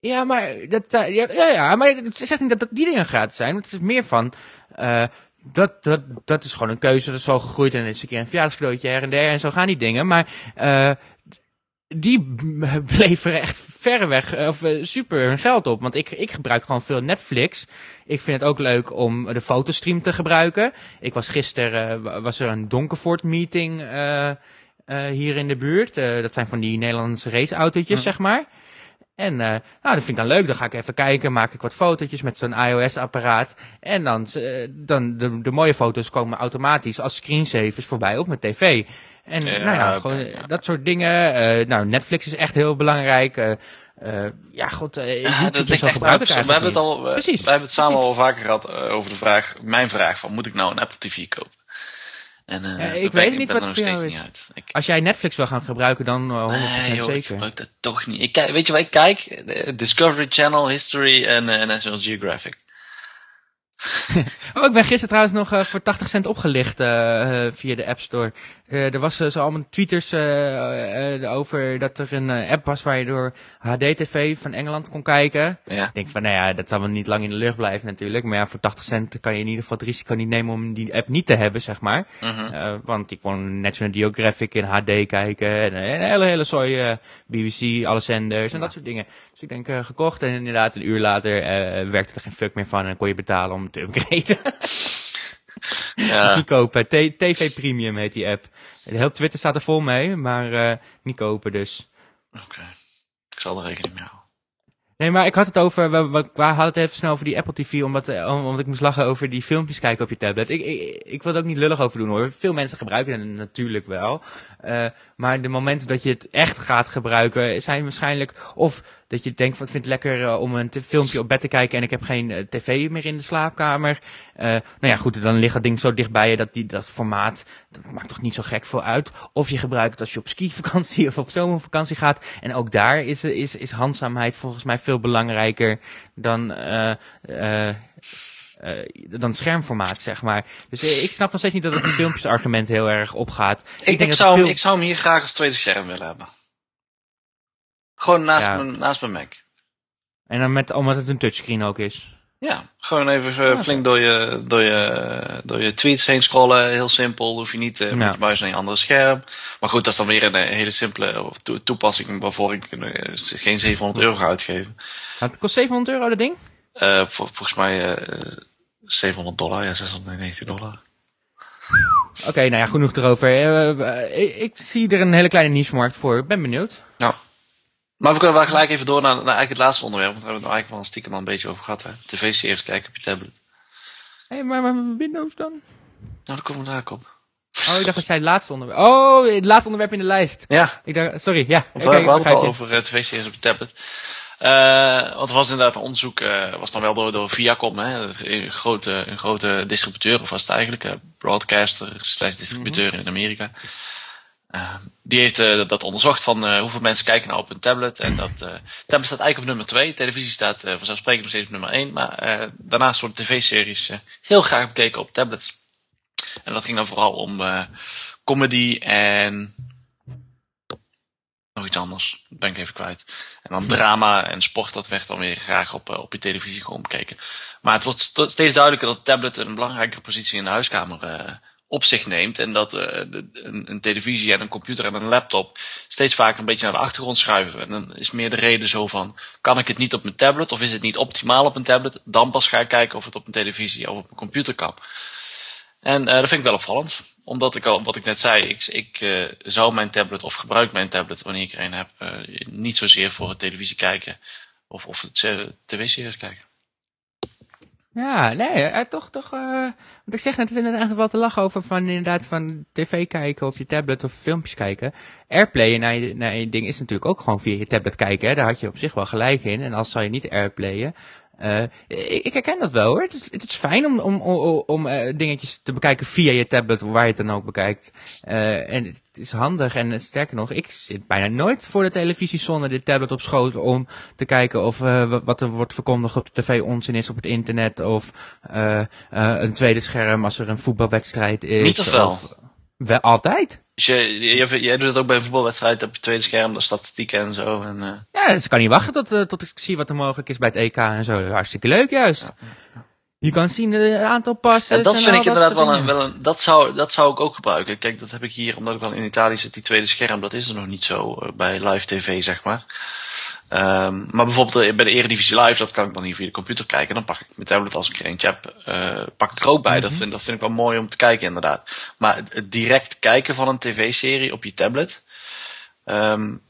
Ja, maar dat, ja, ja, ja, maar het zegt niet dat, dat die dingen gratis zijn. Want het is meer van, eh, dat, dat, dat is gewoon een keuze, dat is zo gegroeid en is een keer een verjaardagscadeautje her en der en zo gaan die dingen. Maar, eh, die b- leveren echt verreweg, eh, of eh, super hun geld op. Want ik, ik gebruik gewoon veel Netflix. Ik vind het ook leuk om de fotostream te gebruiken. Ik was gisteren, eh, wa- was er een Donkervoort meeting, hier in de buurt. Dat zijn van die Nederlandse raceautootjes, zeg maar. En eh, nou, dat vind ik dan leuk. Dan ga ik even kijken, maak ik wat fotootjes met zo'n iOS-apparaat. En dan, eh, dan de, de mooie foto's komen automatisch als screensavers voorbij op mijn tv. En Ja, nou ja, gewoon ja. eh, dat soort dingen. Eh, nou, Netflix is echt heel belangrijk. Eh, eh, ja, god, Ja, YouTube dat ligt echt aan. We hebben het al, we, Precies. we hebben het samen al vaker gehad eh, over de vraag, mijn vraag van, moet ik nou een Apple TV kopen? En eh, Ja, daar ik weet ik niet ben wat er nog steeds niet uit. Ik. Als jij Netflix wil gaan gebruiken, dan eh, 100% nee, joh, ik zeker. gebruik dat toch niet. Ik weet je waar ik kijk? Eh, Discovery Channel, History en eh, National Geographic. Oh, ik ben gisteren trouwens nog eh, voor 80 cent opgelicht eh, eh, via de App Store. Er was zo allemaal tweeters over dat er een app was waar je door HD-TV van Engeland kon kijken. Ja. Ik denk van, nou ja, dat zal wel niet lang in de lucht blijven natuurlijk. Maar ja, voor 80 cent kan je in ieder geval het risico niet nemen om die app niet te hebben, zeg maar. Mhm. Want ik kon National Geographic in HD kijken. En een hele, hele zooi BBC, alle zenders en dat soort dingen. Dus ik denk, eh, gekocht. En inderdaad, een uur later eh, werkte er geen fuck meer van. En kon je betalen om te upgraden. Ja. niet kopen. T- TV Premium heet die app. Heel Twitter staat er vol mee, maar eh, niet kopen dus. Oké. Ik zal er rekening mee houden. Nee, maar ik had het over, we, we, we hadden het even snel over die Apple TV, omdat, om- omdat ik moest lachen over die filmpjes kijken op je tablet. Ik, ik, ik wil er ook niet lullig over doen hoor. Veel mensen gebruiken het natuurlijk wel. Maar de momenten dat je het echt gaat gebruiken, zijn waarschijnlijk, of dat je denkt van ik vind het lekker eh, om een filmpje op bed te kijken en ik heb geen eh, tv meer in de slaapkamer. Eh, nou ja, goed, dan ligt dat ding zo dichtbij je dat die, dat formaat, dat maakt toch niet zo gek veel uit. Of je gebruikt het als je op skivakantie of op zomervakantie gaat. En ook daar is, is, is handzaamheid volgens mij veel belangrijker dan, eh, dan schermformaat, zeg maar. Dus ik snap nog steeds niet dat het filmpjesargument heel erg opgaat. Ik, denk ik, dat zou, ik zou hem hier graag als tweede scherm willen hebben. Gewoon naast, Ja. mijn, naast mijn Mac. En dan met, omdat het een touchscreen ook is. Ja, gewoon even eh, flink door je, door, je, door je tweets heen scrollen. Heel simpel. Hoef je niet eh, met Ja. je muis naar een andere scherm. Maar goed, dat is dan weer een eh, hele simpele toe- toepassing waarvoor ik geen 700 euro ga uitgeven. Het kost 700 euro dat ding? Eh, vol- volgens mij eh 700 dollar, ja, 690 dollar. Oké, nou ja, genoeg erover. Ik, ik zie er een hele kleine niche-markt voor. Ik ben benieuwd. Maar we kunnen wel gelijk even door naar, naar eigenlijk het laatste onderwerp. Want we hebben het er eigenlijk wel stiekem al een beetje over gehad. hè. TV-series kijken op je tablet. Hé, hey, maar, maar Windows dan? Nou, daar komen we daar op. Oh, ik dacht dat zij het laatste onderwerp... Oh, het laatste onderwerp in de lijst. Ja, Ik dacht, sorry, ja. Want we hadden het al over eh, tv-series op je tablet. Eh, want er was inderdaad een onderzoek, eh, was dan wel door, door Viacom, hè, een grote, een grote distributeur, of was het eigenlijk, broadcaster slash distributeur in Amerika. Eh, die heeft eh, dat onderzocht van eh, hoeveel mensen kijken nou op hun tablet. En dat eh, tablet staat eigenlijk op nummer 2. Televisie staat vanzelfsprekend nog steeds op nummer 1. Maar daarnaast worden tv-series heel graag bekeken op tablets. En dat ging dan vooral om comedy en nog iets anders. Ben ik even kwijt. En dan drama en sport, dat werd dan weer graag op, op je televisie gewoon bekeken. Maar het wordt st- steeds duidelijker dat tablet een belangrijkere positie in de huiskamer op zich neemt. En dat de- een, een televisie en een computer en een laptop steeds vaker een beetje naar de achtergrond schuiven. En dan is meer de reden zo van, kan ik het niet op mijn tablet? Of is het niet optimaal op een tablet? Dan pas ga ik kijken of het op een televisie of op een computer kan. En eh, dat vind ik wel opvallend. Omdat ik al, wat ik net zei, ik, ik eh, zou mijn tablet of gebruik mijn tablet wanneer ik er een heb, niet zozeer voor het televisie kijken of, of het tv-series kijken. Ja, nee, uh, toch, toch, uh, want ik zeg net, het is inderdaad wel te lachen over van inderdaad van tv kijken op je tablet of filmpjes kijken. Airplay naar je, naar je ding is natuurlijk ook gewoon via je tablet kijken, hè. daar had je op zich wel gelijk in. En als zou je niet airplayen, uh, ik, herken dat wel hoor. Het is, het is fijn om, om, om, om uh, dingetjes te bekijken via je tablet, waar je het dan ook bekijkt. Uh, en het is handig en sterker nog, ik zit bijna nooit voor de televisie zonder dit tablet op schoot om te kijken of wat er wordt verkondigd op de tv onzin is op het internet. Of een tweede scherm als er een voetbalwedstrijd is. Niet of wel? Of, wel altijd. Dus je, je, jij doet het ook bij een voetbalwedstrijd op je tweede scherm, de statistieken en zo. En, uh... Ja, dus ik kan niet wachten tot, uh, tot ik zie wat er mogelijk is bij het EK en zo. Hartstikke leuk juist. Ja. Je kan zien het aantal passen. En dat vind ik inderdaad wel een, wel een, dat zou, dat zou ik ook gebruiken. Kijk, dat heb ik hier, omdat ik dan in Italië zit, die tweede scherm, dat is er nog niet zo bij live tv, zeg maar. Um, maar bijvoorbeeld bij de Eredivisie Live, dat kan ik dan hier via de computer kijken. Dan pak ik mijn tablet als ik er eentje heb, uh, pak ik er ook bij. Mm -hmm. dat, vind, dat vind ik wel mooi om te kijken inderdaad. Maar het, het direct kijken van een tv-serie op je tablet. Um,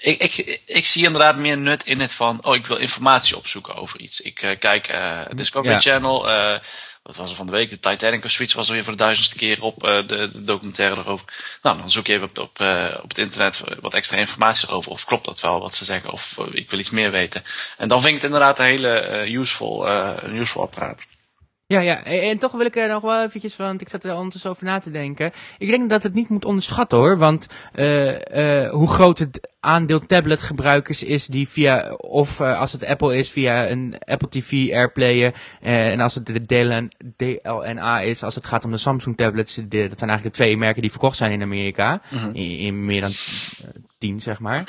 ik, ik, ik zie inderdaad meer nut in het van, oh ik wil informatie opzoeken over iets. Ik uh, kijk uh, Discovery ja. Channel, uh, wat was er van de week? De Titanic of zoiets was er weer voor de duizendste keer op, de, de documentaire erover. Nou, dan zoek je even op, op, op het internet wat extra informatie erover. Of klopt dat wel wat ze zeggen? Of ik wil iets meer weten. En dan vind ik het inderdaad een hele useful, een useful apparaat. Ja, ja, en toch wil ik er nog wel eventjes, want ik zat er ondertussen over na te denken. Ik denk dat het niet moet onderschatten hoor, want uh, uh, hoe groot het aandeel tabletgebruikers is die via, of uh, als het Apple is, via een Apple TV Airplayen, en als het de DLN, DLNA is, als het gaat om de Samsung tablets, de, dat zijn eigenlijk de twee merken die verkocht zijn in Amerika, mm -hmm. in, in, meer dan tien zeg maar.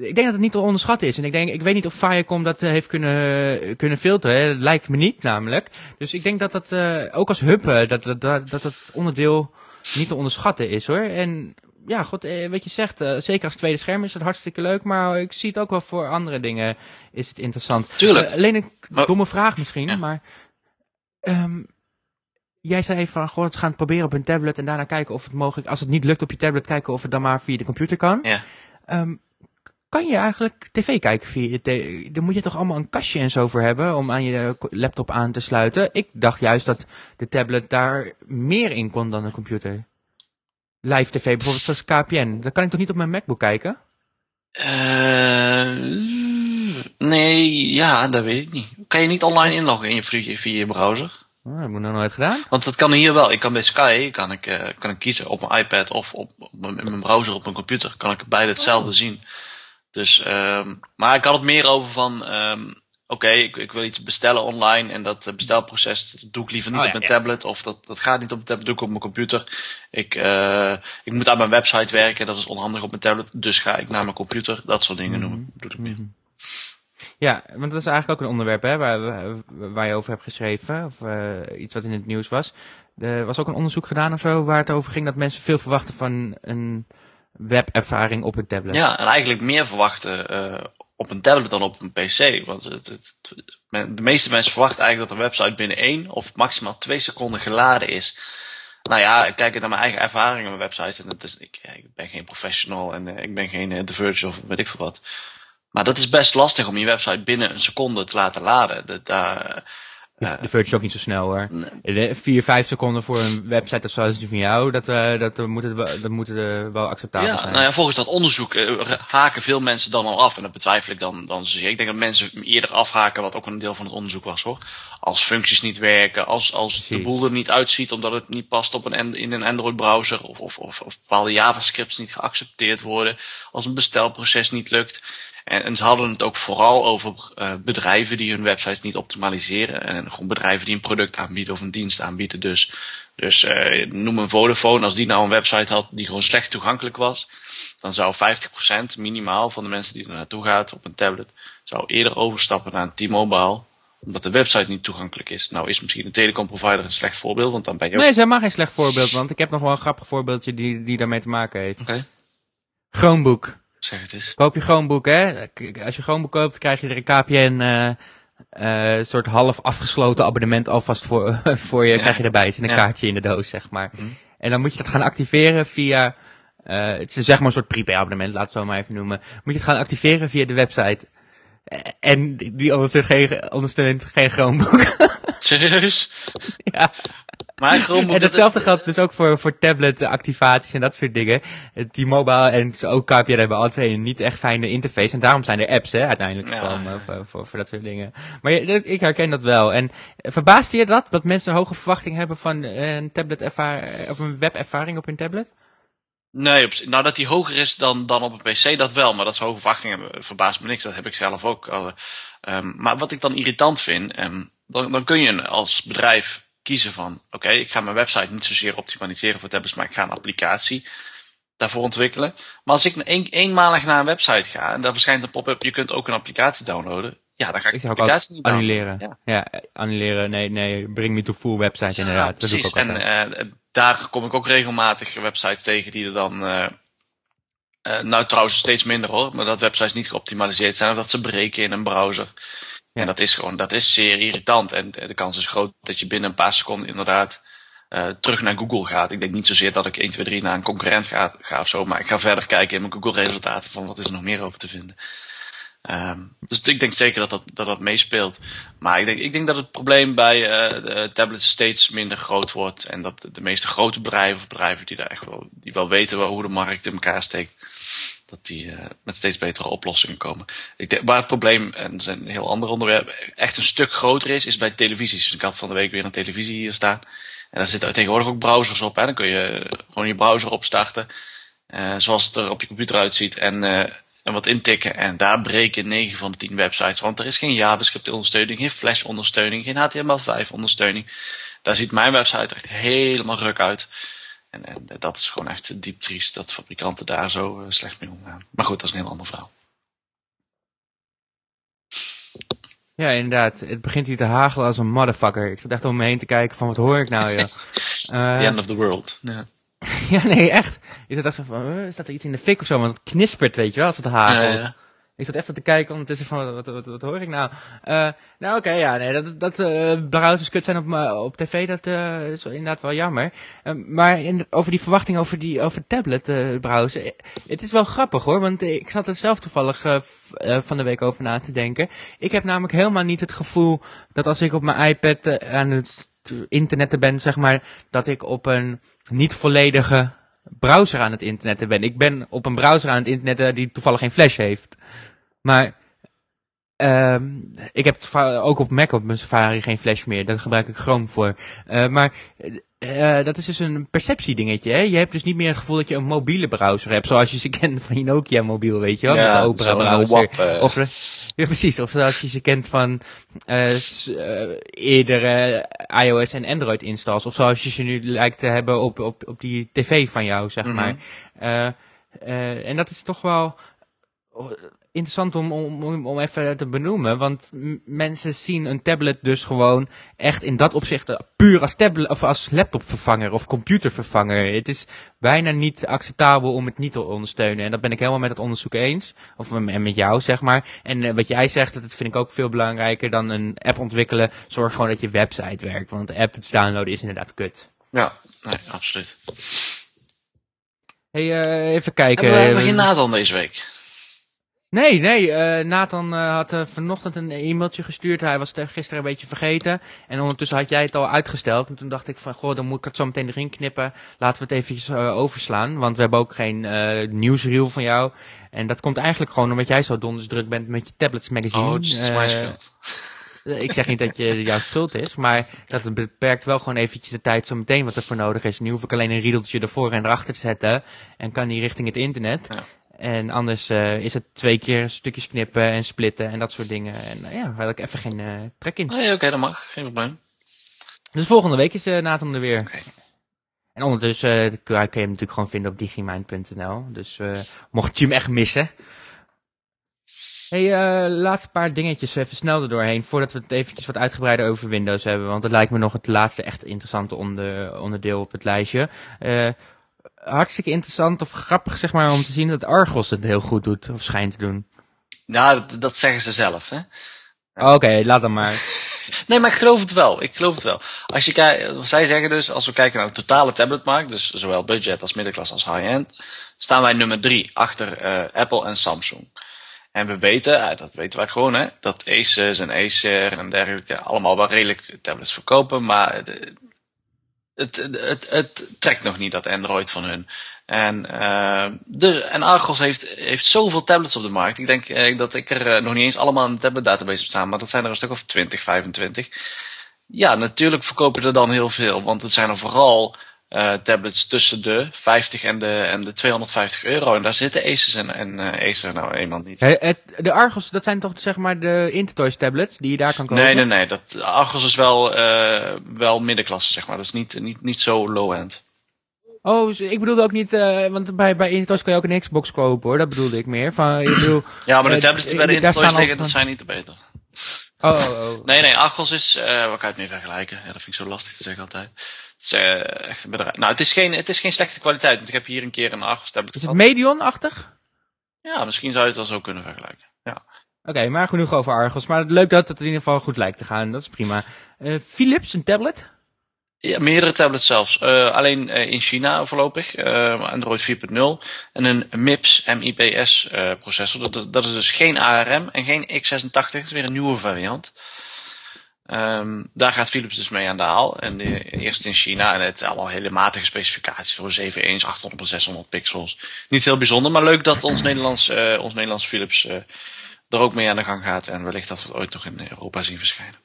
Ik denk dat het niet te onderschatten is. En ik denk, ik weet niet of Firecom dat uh, heeft kunnen, kunnen filteren. Hè. Dat lijkt me niet namelijk. Dus ik denk dat dat uh, ook als hub, dat, dat, dat, dat het onderdeel niet te onderschatten is hoor. En ja, god, wat je zegt, uh, zeker als tweede scherm is het hartstikke leuk. Maar ik zie het ook wel voor andere dingen is het interessant. Tuurlijk. alleen een domme vraag misschien, ja. maar... Um, Jij zei van, goh, we gaan het proberen op een tablet en daarna kijken of het mogelijk, als het niet lukt op je tablet, kijken of het dan maar via de computer kan. Ja. Um, kan je eigenlijk tv kijken via je Daar moet je toch allemaal een kastje en zo voor hebben om aan je laptop aan te sluiten. Ik dacht juist dat de tablet daar meer in kon dan een computer. Live tv, bijvoorbeeld zoals KPN. Dat kan ik toch niet op mijn MacBook kijken? Uh, nee, ja, dat weet ik niet. Kan je niet online inloggen in je, via je browser? Oh, dat heb ik nog nooit gedaan. Want dat kan hier wel. Ik kan bij Sky kan ik, uh, kan ik kiezen op mijn iPad of op, op mijn browser op mijn computer. Kan ik beide hetzelfde oh. zien. Dus, um, maar ik had het meer over van, um, oké, okay, ik, ik wil iets bestellen online en dat bestelproces doe ik liever niet oh, op mijn ja. tablet of dat, dat gaat niet op mijn tablet, doe ik op mijn computer. Ik, uh, ik moet aan mijn website werken, dat is onhandig op mijn tablet, dus ga ik naar mijn computer, dat soort dingen Mhm. mm -hmm. doe ik meer. Ja, want dat is eigenlijk ook een onderwerp hè, waar, waar je over hebt geschreven, of uh, iets wat in het nieuws was. Er was ook een onderzoek gedaan of zo waar het over ging dat mensen veel verwachten van een webervaring op een tablet. Ja, en eigenlijk meer verwachten uh, op een tablet dan op een PC. Want het, het, de meeste mensen verwachten eigenlijk dat een website binnen één of maximaal twee seconden geladen is. Nou ja, kijk naar mijn eigen ervaringen met websites. En het is, ik, ik ben geen professional en uh, ik ben geen uh, The Verge of weet ik veel wat. Maar dat is best lastig om je website binnen een seconde te laten laden. Dat, daar, de, de Verge is ook niet zo snel hoor. Nee. Vier, vijf seconden voor een website of zoals die van jou, dat, uh, dat, moet het, dat moet het wel acceptabel ja, zijn. Nou ja, volgens dat onderzoek haken veel mensen dan al af. En dat betwijfel ik dan, dan zeer. Ik denk dat mensen eerder afhaken, wat ook een deel van het onderzoek was hoor. Als functies niet werken, als, als de boel er niet uitziet omdat het niet past op een, in een Android browser. Of, of, of, of bepaalde JavaScripts niet geaccepteerd worden. Als een bestelproces niet lukt. En, en ze hadden het ook vooral over uh, bedrijven die hun websites niet optimaliseren. En gewoon bedrijven die een product aanbieden of een dienst aanbieden. Dus, dus uh, noem een Vodafone, als die nou een website had die gewoon slecht toegankelijk was. Dan zou 50% minimaal van de mensen die er naartoe gaat op een tablet, zou eerder overstappen naar een T-Mobile omdat de website niet toegankelijk is. Nou is misschien een telecomprovider een slecht voorbeeld, want dan ben je ook... Nee, ze mag geen slecht voorbeeld, want ik heb nog wel een grappig voorbeeldje die, die daarmee te maken heeft. Oké. Okay. Chromebook. Zeg het eens. Koop je Chromebook, hè? Als je Chromebook koopt, krijg je er een KPN uh, uh, soort half afgesloten abonnement alvast voor, voor je, ja. krijg je erbij. Het is een ja. kaartje in de doos, zeg maar. Mm. En dan moet je dat gaan activeren via, uh, het is zeg maar een soort prepaid abonnement, laat het zo maar even noemen. Moet je het gaan activeren via de website. En die ondersteunt geen, ondersteunt geen Chromebook. Serieus? ja. Maar Chromebook... En datzelfde geldt dus ook voor, voor tablet activaties en dat soort dingen. T-Mobile en ook KPN hebben alle twee een niet echt fijne interface. En daarom zijn er apps hè, uiteindelijk Ja. gekomen voor, voor, voor dat soort dingen. Maar ik herken dat wel. En eh, verbaast je dat? Dat mensen hoge verwachting hebben van eh, een tablet of een webervaring op hun tablet? Nee, op, nou dat die hoger is dan, dan op een PC, dat wel. Maar dat ze hoge verwachtingen hebben, verbaast me niks. Dat heb ik zelf ook. Ehm, maar wat ik dan irritant vind, ehm, dan, dan kun je als bedrijf kiezen van... Oké, ik ga mijn website niet zozeer optimaliseren voor tablets, maar ik ga een applicatie daarvoor ontwikkelen. Maar als ik een, eenmalig naar een website ga en daar verschijnt een pop-up... Je kunt ook een applicatie downloaden. Ja, dan ga ik Ik de applicatie niet annuleren. Ja. Ja. annuleren. Nee, nee, bring me to full website inderdaad. Ja, dat doe ik precies. ook En eh, daar kom ik ook regelmatig websites tegen die er dan. eh eh, nou, trouwens steeds minder hoor. Maar dat websites niet geoptimaliseerd zijn. Of dat ze breken in een browser. En dat is gewoon, dat is zeer irritant. En de kans is groot dat je binnen een paar seconden inderdaad eh, terug naar Google gaat. Ik denk niet zozeer dat ik 1, 2, 3 naar een concurrent ga, of zo. Maar ik ga verder kijken in mijn Google resultaten van wat is er nog meer over te vinden. Ehm, dus ik denk zeker dat dat, dat dat meespeelt. Maar ik denk, ik denk dat het probleem bij eh, de tablets steeds minder groot wordt. En dat de meeste grote bedrijven, of bedrijven die daar echt wel, die wel weten hoe de markt in elkaar steekt, dat die eh, met steeds betere oplossingen komen. Ik denk, waar het probleem, en dat is een heel ander onderwerp, echt een stuk groter is, is bij televisies. Dus ik had van de week weer een televisie hier staan. En daar zitten tegenwoordig ook browsers op. Hè? Dan kun je gewoon je browser opstarten. eh, zoals het er op je computer uitziet. En, eh, en wat intikken. En daar breken 9 van de 10 websites. Want er is geen JavaScript ondersteuning, geen Flash ondersteuning, geen HTML5 ondersteuning. Daar ziet mijn website echt helemaal ruk uit. En, en dat is gewoon echt diep triest dat fabrikanten daar zo eh, slecht mee omgaan. Maar goed, dat is een heel ander verhaal. Ja, inderdaad. Het begint hier te hagelen als een motherfucker. Ik zat echt om me heen te kijken van wat hoor ik nou, joh. Eh, The end of the world. Ja. ja, nee, echt. Ik zat echt van, uh, staat er iets in de fik of zo? Want het knispert, weet je wel, als het hagelt. Ja, ja. Ik zat even te kijken ondertussen van, wat, wat, wat, hoor ik nou? Eh, nou, oké, ja, nee, dat, dat browsers kut zijn op, op tv, dat eh, is inderdaad wel jammer. Maar in, over die verwachting over die over tablet browser, eh, het is wel grappig hoor, want ik zat er zelf toevallig van de week over na te denken. Ik heb namelijk helemaal niet het gevoel dat als ik op mijn iPad aan het internetten ben, zeg maar, dat ik op een niet volledige browser aan het internetten ben. Ik ben op een browser aan het internetten die toevallig geen flash heeft. Maar ehm ik heb ook op Mac op mijn Safari geen flash meer. Daar gebruik ik Chrome voor. Eh, maar eh, dat is dus een perceptiedingetje. Hè? Je hebt dus niet meer het gevoel dat je een mobiele browser hebt. Zoals je ze kent van je Nokia mobiel, weet je wel. Ja, de Opera browser. Of, ja, precies. Of zoals je ze kent van eh, eerdere iOS en Android installs. Of zoals je ze nu lijkt te hebben op, op, op die tv van jou, zeg Mhm. maar. Eh, eh, en dat is toch wel interessant om, om, om- om even te benoemen. Want mensen zien een tablet dus gewoon echt in dat opzicht eh, puur als tablet of als laptopvervanger of computervervanger. Het is bijna niet acceptabel om het niet te ondersteunen. En dat ben ik helemaal met het onderzoek eens. Of en met jou, zeg maar. En eh, wat jij zegt, dat vind ik ook veel belangrijker dan een app ontwikkelen. Zorg gewoon dat je website werkt. Want de app downloaden is inderdaad kut. Ja, nee, absoluut. Hey, eh, even kijken. Hebben we, we geen Nathan deze week? Nee, nee. eh, Nathan eh, had eh, vanochtend een e-mailtje gestuurd. Hij was het gisteren een beetje vergeten. En ondertussen had jij het al uitgesteld. En toen dacht ik van, goh, dan moet ik het zo meteen erin knippen. Laten we het eventjes overslaan. Want we hebben ook geen nieuwsreel van jou. En dat komt eigenlijk gewoon omdat jij zo donders druk bent met je Tablets Magazine. Oh, het is mijn schuld. ik zeg niet dat je jouw schuld is, maar dat beperkt wel gewoon eventjes de tijd zo meteen wat er voor nodig is. Nu hoef ik alleen een riedeltje ervoor en erachter te zetten en kan die richting het internet. Ja. En anders eh, is het twee keer stukjes knippen en splitten en dat soort dingen. En uh, ja, daar had ik even geen uh, trek in. Nee, oké, okay, dat mag. Geen probleem. Dus volgende week is Nathan er weer. Okay. En ondertussen kun je hem natuurlijk gewoon vinden op digimind.nl. Dus mocht je hem echt missen. Hey, laatste paar dingetjes even snel er doorheen, voordat we het eventjes wat uitgebreider over Windows hebben. Want dat lijkt me nog het laatste echt interessante onder, onderdeel op het lijstje. Hartstikke interessant of grappig zeg maar om te zien dat Argos het heel goed doet, of schijnt te doen. Ja, dat, dat zeggen ze zelf, hè. Oké, okay, laat dan maar. Nee, maar ik geloof het wel. Ik geloof het wel. Als je kijkt, zij zeggen dus, als we kijken naar de totale tabletmarkt, dus zowel budget als middenklasse als high-end, staan wij nummer drie achter uh, Apple en Samsung. En we weten, dat weten wij gewoon, hè, dat Asus en Acer en dergelijke allemaal wel redelijk tablets verkopen, maar de, het, het, het, trekt nog niet dat Android van hun. En, uh, de, en Argos heeft, heeft zoveel tablets op de markt. Ik denk uh, dat ik er uh, nog niet eens allemaal de tablet database op staan, maar dat zijn er een stuk of 20, 25. Ja, natuurlijk verkopen er dan heel veel, want het zijn er vooral uh, tablets tussen de 50 en de, en de 250 euro. En daar zitten Asus en, en uh, Acer nou eenmaal niet. He, het, de Argos, dat zijn toch zeg maar de Intertoys tablets die je daar kan kopen? Nee, nee, nee. Dat, Argos is wel, uh, wel middenklasse, zeg maar. Dat is niet, niet, niet zo low-end. Oh, dus ik bedoelde ook niet, uh, want bij, bij Intertoys kan je ook een Xbox kopen hoor, dat bedoelde ik meer. Van, ik bedoel, ja, maar de tablets die bij de Intertoys liggen, dat zijn niet te beter. Oh, oh, oh. Nee, nee, Argos is, waar kan je het mee vergelijken? Ja, dat vind ik zo lastig te zeggen altijd. Het is uh, echt een bedrijf. Nou, het is, geen, het is geen slechte kwaliteit, want ik heb hier een keer een Argos tablet Is het Medion-achtig? Ja, misschien zou je het wel zo kunnen vergelijken. Ja. Oké, okay, maar genoeg over Argos. Maar leuk dat het in ieder geval goed lijkt te gaan. Dat is prima. Uh, Philips, een tablet? Ja, meerdere tablets zelfs. Uh, alleen in China voorlopig. Uh, Android 4.0. En een MIPS, MIPS processor. Dat, dat, is dus geen ARM en geen x86. Dat is weer een nieuwe variant. Um, daar gaat Philips dus mee aan de haal. En de, eerst in China. En het allemaal hele matige specificaties voor 7 inch, 800 600 pixels. Niet heel bijzonder, maar leuk dat ons Nederlands, ons Nederlands Philips er ook mee aan de gang gaat. En wellicht dat we het ooit nog in Europa zien verschijnen.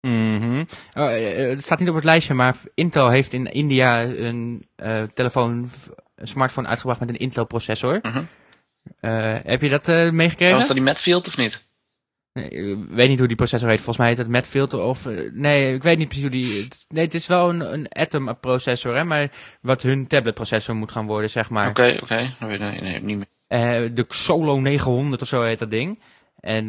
Mm -hmm. oh, het staat niet op het lijstje, maar Intel heeft in India een uh, telefoon, een smartphone uitgebracht met een Intel processor. Mm -hmm. uh, heb je dat uh, meegekregen? Was dat die Matfield of niet? Nee, ik weet niet hoe die processor heet. Volgens mij heet het Matfield of... Nee, ik weet niet precies hoe die... Nee, het is wel een, een Atom processor, hè. Maar wat hun tablet processor moet gaan worden, zeg maar. Oké, oké. Okay. Nee, nee, niet meer. de Solo 900 of zo heet dat ding. En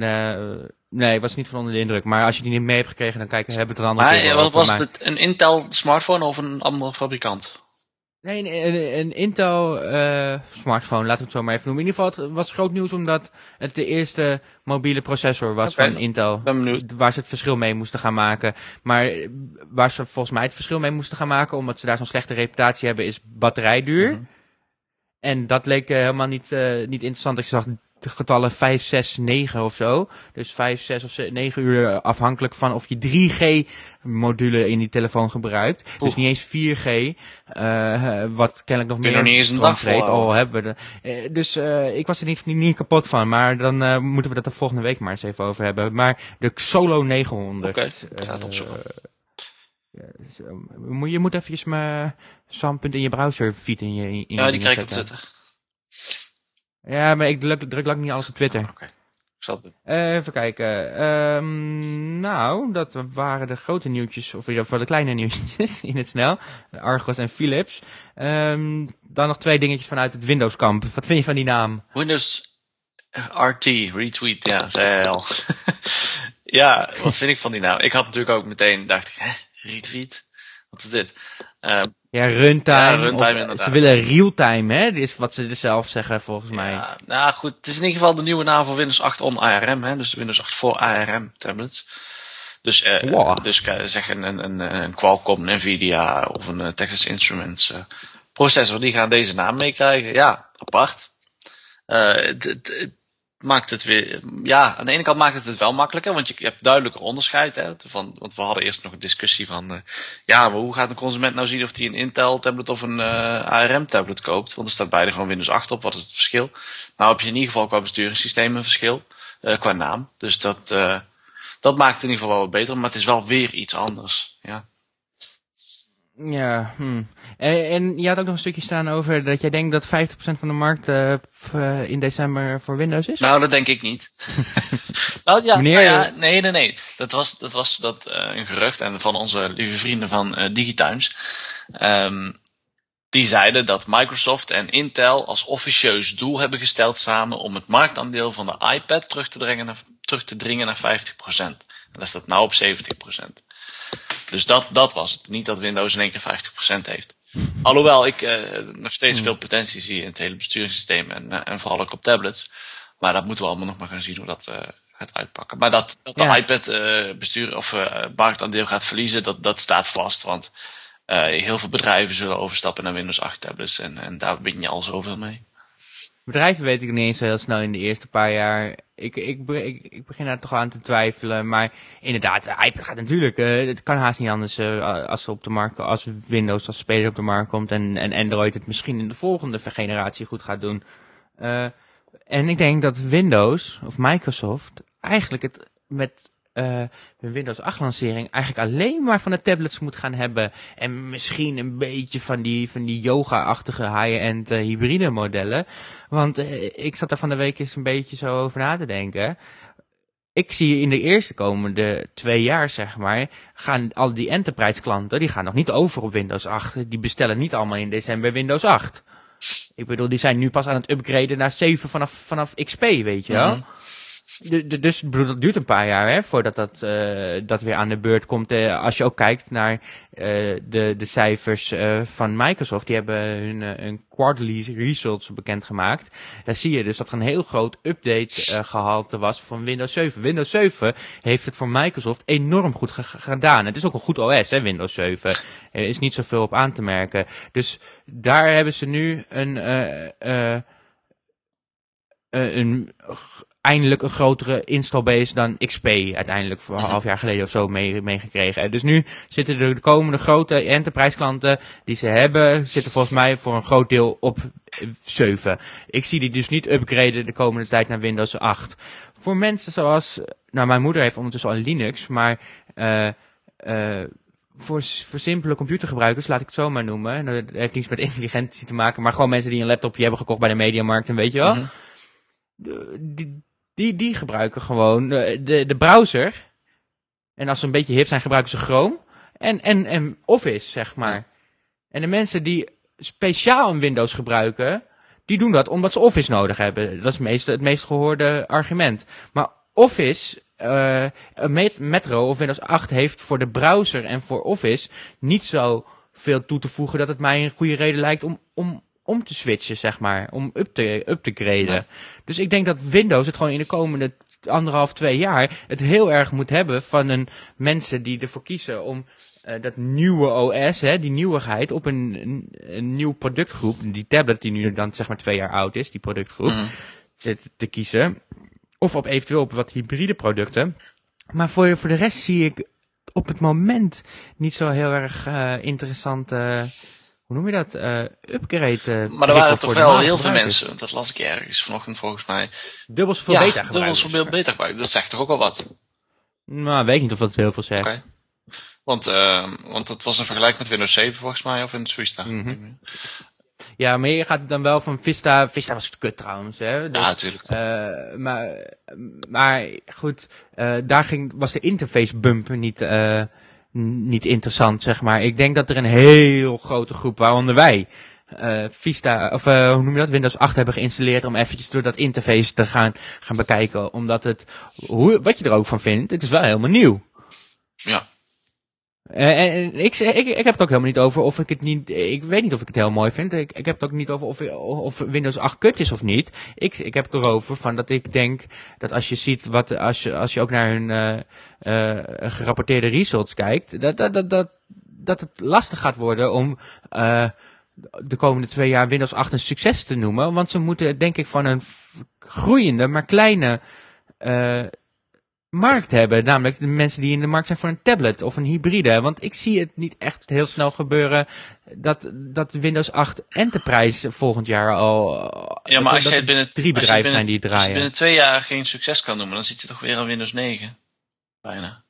Nee, ik was niet van onder de indruk. Maar als je die niet mee hebt gekregen, dan kijk, hebben we het een andere maar, was het? Een Intel smartphone of een andere fabrikant? Nee, een, een, Intel uh, smartphone, laten we het zo maar even noemen. In ieder geval, het was groot nieuws omdat het de eerste mobiele processor was okay. van Intel. Waar ze het verschil mee moesten gaan maken. Maar waar ze volgens mij het verschil mee moesten gaan maken, omdat ze daar zo'n slechte reputatie hebben, is batterijduur. Mm -hmm. En dat leek uh, helemaal niet, uh, niet interessant. Ik zag de getallen 5, 6, 9 of zo. Dus 5, 6 of 9 uur afhankelijk van of je 3G module in die telefoon gebruikt. Oef. Dus niet eens 4G, uh, wat kennelijk nog meer niet eens een dag al hebben. We uh, dus uh, ik was er niet, niet, niet kapot van, maar dan uh, moeten we dat de volgende week maar eens even over hebben. Maar de Solo 900. Oké, okay, gaat opzoeken. Je moet eventjes mijn Sam. in je browser feed in je in Ja, die krijg ik op Twitter. Ja, maar ik druk, druk lang niet alles op Twitter. Oh, Oké, okay. ik zal het doen. Uh, even kijken. Um, nou, dat waren de grote nieuwtjes, of in ieder geval de kleine nieuwtjes in het snel. Argos en Philips. Um, dan nog twee dingetjes vanuit het Windows kamp. Wat vind je van die naam? Windows RT, retweet, ja, zei al. ja, wat vind ik van die naam? Ik had natuurlijk ook meteen, dacht ik, hè, retweet? Wat is dit? Uh, ja, runtime. Ja, runtime inderdaad. Ze willen realtime, hè? Dat is wat ze zelf zeggen, volgens mij. Nou goed, het is in ieder geval de nieuwe naam voor Windows 8 on ARM, hè? Dus Windows 8 voor ARM tablets. Dus, uh, wow. dus zeggen een, een, een Qualcomm, Nvidia of een uh, Texas Instruments uh, processor, die gaan deze naam meekrijgen. Ja, apart. Het maakt het weer, ja, aan de ene kant maakt het het wel makkelijker, want je hebt duidelijker onderscheid. Hè, van, want we hadden eerst nog een discussie van, uh, ja, maar hoe gaat een consument nou zien of hij een Intel tablet of een uh, ARM tablet koopt? Want er staat beide gewoon Windows 8 op, wat is het verschil? Nou heb je in ieder geval qua besturingssysteem een verschil, uh, qua naam. Dus dat, dat maakt het in ieder geval wel wat beter, maar het is wel weer iets anders, ja. Ja, hm. En, en, je had ook nog een stukje staan over dat jij denkt dat 50% van de markt uh, in december voor Windows is? Nou, dat denk ik niet. nou, ja, nou ja, nee, nee, nee. Dat was, dat was dat, uh, een gerucht en van onze lieve vrienden van uh, Digitimes. Um, die zeiden dat Microsoft en Intel als officieus doel hebben gesteld samen om het marktaandeel van de iPad terug te dringen naar, terug te dringen naar 50%. En dat staat nou op 70%. Dus dat, dat was het. Niet dat Windows in één keer 50% heeft. Alhoewel ik uh, nog steeds veel potentie zie in het hele besturingssysteem en, uh, en vooral ook op tablets. Maar dat moeten we allemaal nog maar gaan zien hoe dat uh, gaat uitpakken. Maar dat, dat de ja. iPad bestuur of marktaandeel gaat verliezen, dat, dat staat vast. Want heel veel bedrijven zullen overstappen naar Windows 8 tablets en, en daar win je al zoveel mee. Bedrijven weet ik niet eens zo heel snel in de eerste paar jaar. Ik, ik, ik, ik begin daar toch aan te twijfelen. Maar inderdaad, iPad gaat natuurlijk. Uh, het kan haast niet anders uh, als, op de markt, als Windows als speler op de markt komt. En, en Android het misschien in de volgende generatie goed gaat doen. En ik denk dat Windows of Microsoft eigenlijk het met uh, Windows 8 lancering eigenlijk alleen maar van de tablets moet gaan hebben. En misschien een beetje van die, van die yoga-achtige high-end hybride modellen. Want uh, ik zat er van de week eens een beetje zo over na te denken. Ik zie in de eerste komende twee jaar, zeg maar, gaan al die enterprise klanten, die gaan nog niet over op Windows 8. Die bestellen niet allemaal in december Windows 8. Ik bedoel, die zijn nu pas aan het upgraden naar 7 vanaf, vanaf XP, weet je wel. De, dus bedoel, dat duurt een paar jaar hè, voordat dat, uh, dat weer aan de beurt komt. Uh, als je ook kijkt naar uh, de, de cijfers van Microsoft, die hebben hun, hun quarterly results bekendgemaakt. Daar zie je dus dat er een heel groot update gehalte was van Windows 7. Windows 7 heeft het voor Microsoft enorm goed gedaan. Het is ook een goed OS, hè, Windows 7. Er is niet zoveel op aan te merken. Dus daar hebben ze nu een, een eindelijk een grotere installbase dan XP uiteindelijk voor een half jaar geleden of zo meegekregen. Mee dus nu zitten de, de komende grote enterprise klanten die ze hebben, zitten volgens mij voor een groot deel op 7. Ik zie die dus niet upgraden de komende tijd naar Windows 8. Voor mensen zoals, nou mijn moeder heeft ondertussen al Linux, maar uh, uh, voor, voor simpele computergebruikers, laat ik het zo maar noemen. En dat heeft niets met intelligentie te maken, maar gewoon mensen die een laptopje hebben gekocht bij de mediamarkt en weet je wel. Mm die, die, die gebruiken gewoon de, de, de browser. En als ze een beetje hip zijn, gebruiken ze Chrome. En, en, en Office, zeg maar. En de mensen die speciaal een Windows gebruiken, die doen dat omdat ze Office nodig hebben. Dat is het meest, het meest gehoorde argument. Maar Office, uh, Metro of Windows 8 heeft voor de browser en voor Office niet zo veel toe te voegen dat het mij een goede reden lijkt om, om, om te switchen, zeg maar. Om up te, up te graden. Dus ik denk dat Windows het gewoon in de komende anderhalf, twee jaar het heel erg moet hebben van een mensen die ervoor kiezen om uh, dat nieuwe OS, hè, die nieuwigheid, op een, een, een, nieuw productgroep, die tablet die nu dan zeg maar twee jaar oud is, die productgroep, mm te, te, kiezen. Of op eventueel op wat hybride producten. Maar voor, voor de rest zie ik op het moment niet zo heel erg uh, interessante hoe noem je dat, uh, upgrade. Uh, maar er waren toch wel heel veel mensen, dat las ik ergens vanochtend volgens mij. Dubbel zoveel ja, beta gebruikers. dubbel zoveel beta gebruikers. Dat zegt toch ook wel wat? Nou, weet ik niet of dat heel veel zegt. Okay. Want, uh, want dat was een vergelijk met Windows 7 volgens mij, of Windows Vista. Mm -hmm. Ja, maar je gaat dan wel van Vista. Vista was kut trouwens, hè? Dus, ja, natuurlijk. Uh, maar, maar goed, uh, daar ging, was de interface bump niet, niet interessant, zeg maar. Ik denk dat er een heel grote groep, waaronder wij, uh, Vista, of uh, hoe noem je dat, Windows 8 hebben geïnstalleerd om eventjes door dat interface te gaan, gaan bekijken. Omdat het, hoe, wat je er ook van vindt, het is wel helemaal nieuw. Ja. Uh, en ik, ik, ik heb het ook helemaal niet over of ik het niet, ik weet niet of ik het heel mooi vind. Ik, ik heb het ook niet over of, of Windows 8 kut is of niet. Ik, ik heb het erover van dat ik denk dat als je ziet wat, als je, als je ook naar hun uh, gerapporteerde results kijkt, dat, dat, dat, dat, dat het lastig gaat worden om uh, de komende twee jaar Windows 8 een succes te noemen. Want ze moeten denk ik van een groeiende, maar kleine markt hebben. Namelijk de mensen die in de markt zijn voor een tablet of een hybride. Want ik zie het niet echt heel snel gebeuren dat, dat Windows 8 Enterprise volgend jaar al... Ja, maar als je het binnen drie bedrijven zijn die draaien. Als je binnen twee jaar geen succes kan noemen, dan zit je toch weer aan Windows 9. Bijna.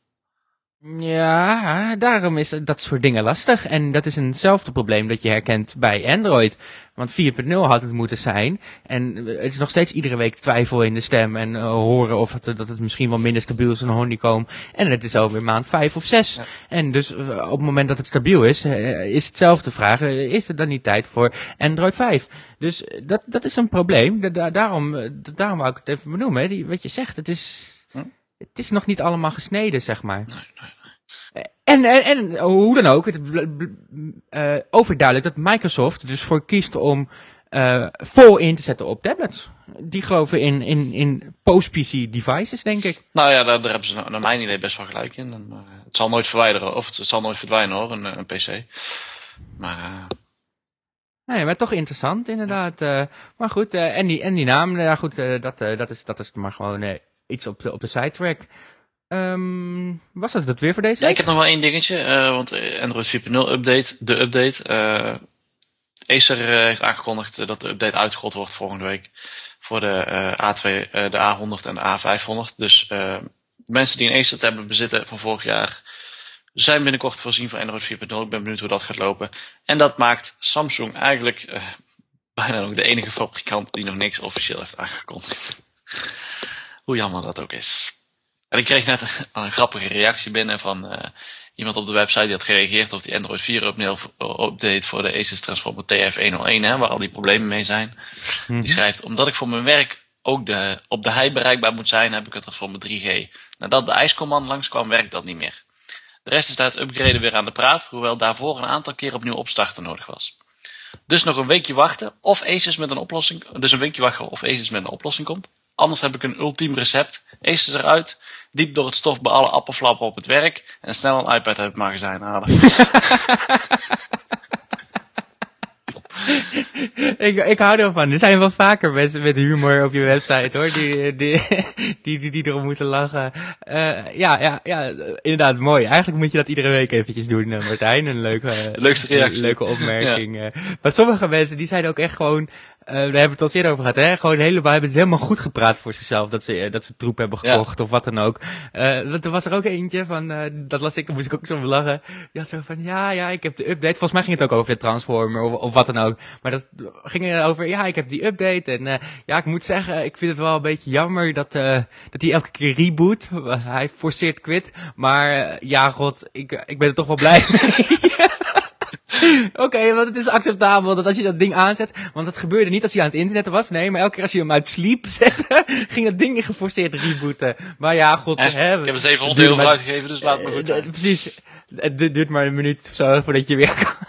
Ja, daarom is dat soort dingen lastig. En dat is eenzelfde probleem dat je herkent bij Android. Want 4.0 had het moeten zijn. En het is nog steeds iedere week twijfel in de stem. En uh, horen of het, dat het misschien wel minder stabiel is dan Honeycomb. En het is alweer maand 5 of 6. Ja. En dus uh, op het moment dat het stabiel is, uh, is hetzelfde vraag. is het dan niet tijd voor Android 5? Dus dat, dat is een probleem. Da daarom, daarom wou ik het even benoemen. Die, wat je zegt, het is het is nog niet allemaal gesneden, zeg maar. Nee, nee, nee. En, en, en hoe dan ook, het uh, overduidelijk dat Microsoft dus voor kiest om uh, vol in te zetten op tablets. Die geloven in, in, in post-PC devices, denk ik. Nou ja, daar, daar hebben ze naar mijn idee best wel gelijk in. En, uh, het zal nooit verwijderen, of het, het, zal nooit verdwijnen hoor, een, een PC. Maar Nee, maar toch interessant inderdaad. Maar goed, en, die, en die naam, ja goed, dat, dat, is, dat is maar gewoon iets op de, op de sidetrack. Um, was dat het weer voor deze Ja, ik heb nog wel één dingetje, want Android 4.0 update, de update. Acer heeft aangekondigd dat de update uitgerold wordt volgende week voor de A2, de A100 en de A500. Dus mensen die een Acer hebben bezitten van vorig jaar zijn binnenkort voorzien van Android 4.0. Ik ben benieuwd hoe dat gaat lopen. En dat maakt Samsung eigenlijk uh, bijna nog de enige fabrikant die nog niks officieel heeft aangekondigd. Hoe jammer dat ook is. En ik kreeg net een, een grappige reactie binnen van uh, iemand op de website die had gereageerd op die Android 4 update voor de Asus Transformer TF101, hè, waar al die problemen mee zijn. Die schrijft, omdat ik voor mijn werk ook de, op de hei bereikbaar moet zijn, heb ik het Transformer 3G. Nadat de ijscommand langskwam, werkt dat niet meer. De rest is na het upgraden weer aan de praat, hoewel daarvoor een aantal keer opnieuw opstarten nodig was. Dus nog een weekje wachten of Asus met een oplossing, dus een weekje wachten of Asus met een oplossing komt. Anders heb ik een ultiem recept. Asus eruit, diep door het stof bij alle appelflappen op het werk en snel een iPad uit het magazijn halen. ik, ik hou ervan. Er zijn wel vaker mensen met humor op je website hoor, die, die, die, die, die erom moeten lachen. Uh, ja, ja, ja, inderdaad, mooi. Eigenlijk moet je dat iedere week eventjes doen, uh, Martijn. Een leuke, Leukste reactie. leuke opmerking. Ja. maar sommige mensen die zeiden ook echt gewoon, daar hebben we het al eerder over gehad, hè? Gewoon helemaal, hebben het helemaal goed gepraat voor zichzelf. Dat ze, dat ze troep hebben gekocht ja. of wat dan ook. Uh, er was er ook eentje van, dat las ik, moest ik ook zo lachen. Die had zo van, ja, ja, ik heb de update. Volgens mij ging het ook over de Transformer of, of wat dan ook. Maar dat ging erover, ja, ik heb die update. En ja, ik moet zeggen, ik vind het wel een beetje jammer dat, dat hij elke keer reboot. Hij forceert quit. Maar ja, god, ik, ik ben er toch wel blij mee. Oké, okay, want het is acceptabel dat als je dat ding aanzet, want dat gebeurde niet als hij aan het internet was, nee, maar elke keer als je hem uit sleep zette, ging dat ding geforceerd rebooten. Maar ja, god, eh, hè, ik heb er 700 euro voor uitgegeven, dus laat me goed zijn. Precies, het duurt maar een minuut of zo voordat je weer kan.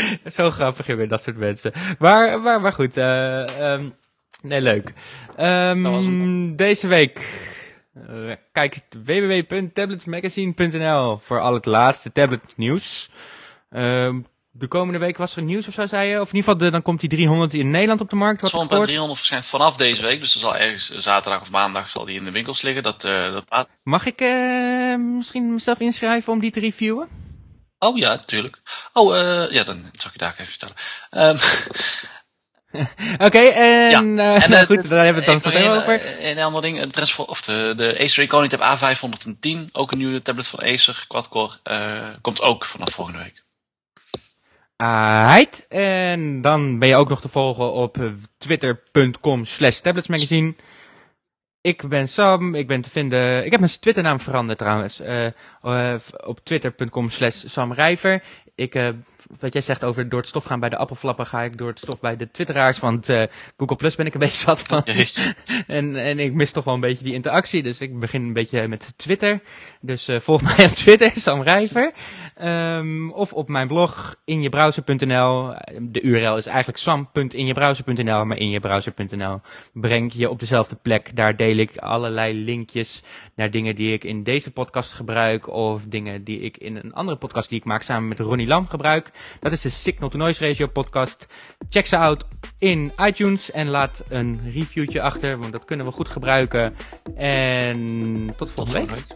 zo grappig weer dat soort mensen. Maar, maar, maar goed, uh, um, nee, leuk. Um, deze week uh, kijk www.tabletsmagazine.nl voor al het laatste tabletnieuws. Uh, de komende week was er nieuws of zo, zei je? Of in ieder geval, de, dan komt die 300 in Nederland op de markt. Wat Zo'n 300 verschijnt vanaf deze week. Dus er zal ergens zaterdag of maandag zal die in de winkels liggen. Dat, uh, dat... Mag ik uh, misschien mezelf inschrijven om die te reviewen? Oh ja, natuurlijk. Oh, uh, ja, dan zal ik je daar even vertellen. Um, Oké, okay, en, ja. en goed, het, daar hebben we het dan over. Een ander ding, de, of de, de Acer Iconing Tab A510, ook een nieuwe tablet van Acer, quad-core, komt ook vanaf volgende week. Alright, en dan ben je ook nog te volgen op twitter.com slash tabletsmagazine. Ik ben Sam, ik ben te vinden, ik heb mijn Twitternaam veranderd trouwens, uh, uh, op twitter.com slash Sam Rijver. Ik, uh, wat jij zegt over door het stof gaan bij de appelflappen, ga ik door het stof bij de twitteraars, want Google Plus ben ik een beetje zat van. Yes. en, en ik mis toch wel een beetje die interactie, dus ik begin een beetje met Twitter. Dus volg mij op Twitter, Sam Rijver. Um, of op mijn blog injebrowser.nl. De URL is eigenlijk sam.injebrowser.nl, maar injebrowser.nl brengt je op dezelfde plek. Daar deel ik allerlei linkjes naar dingen die ik in deze podcast gebruik, of dingen die ik in een andere podcast die ik maak samen met Ronnie Lam gebruik. Dat is de Signal to Noise Ratio podcast. Check ze out in iTunes en laat een reviewtje achter, want dat kunnen we goed gebruiken. En tot volgende, week.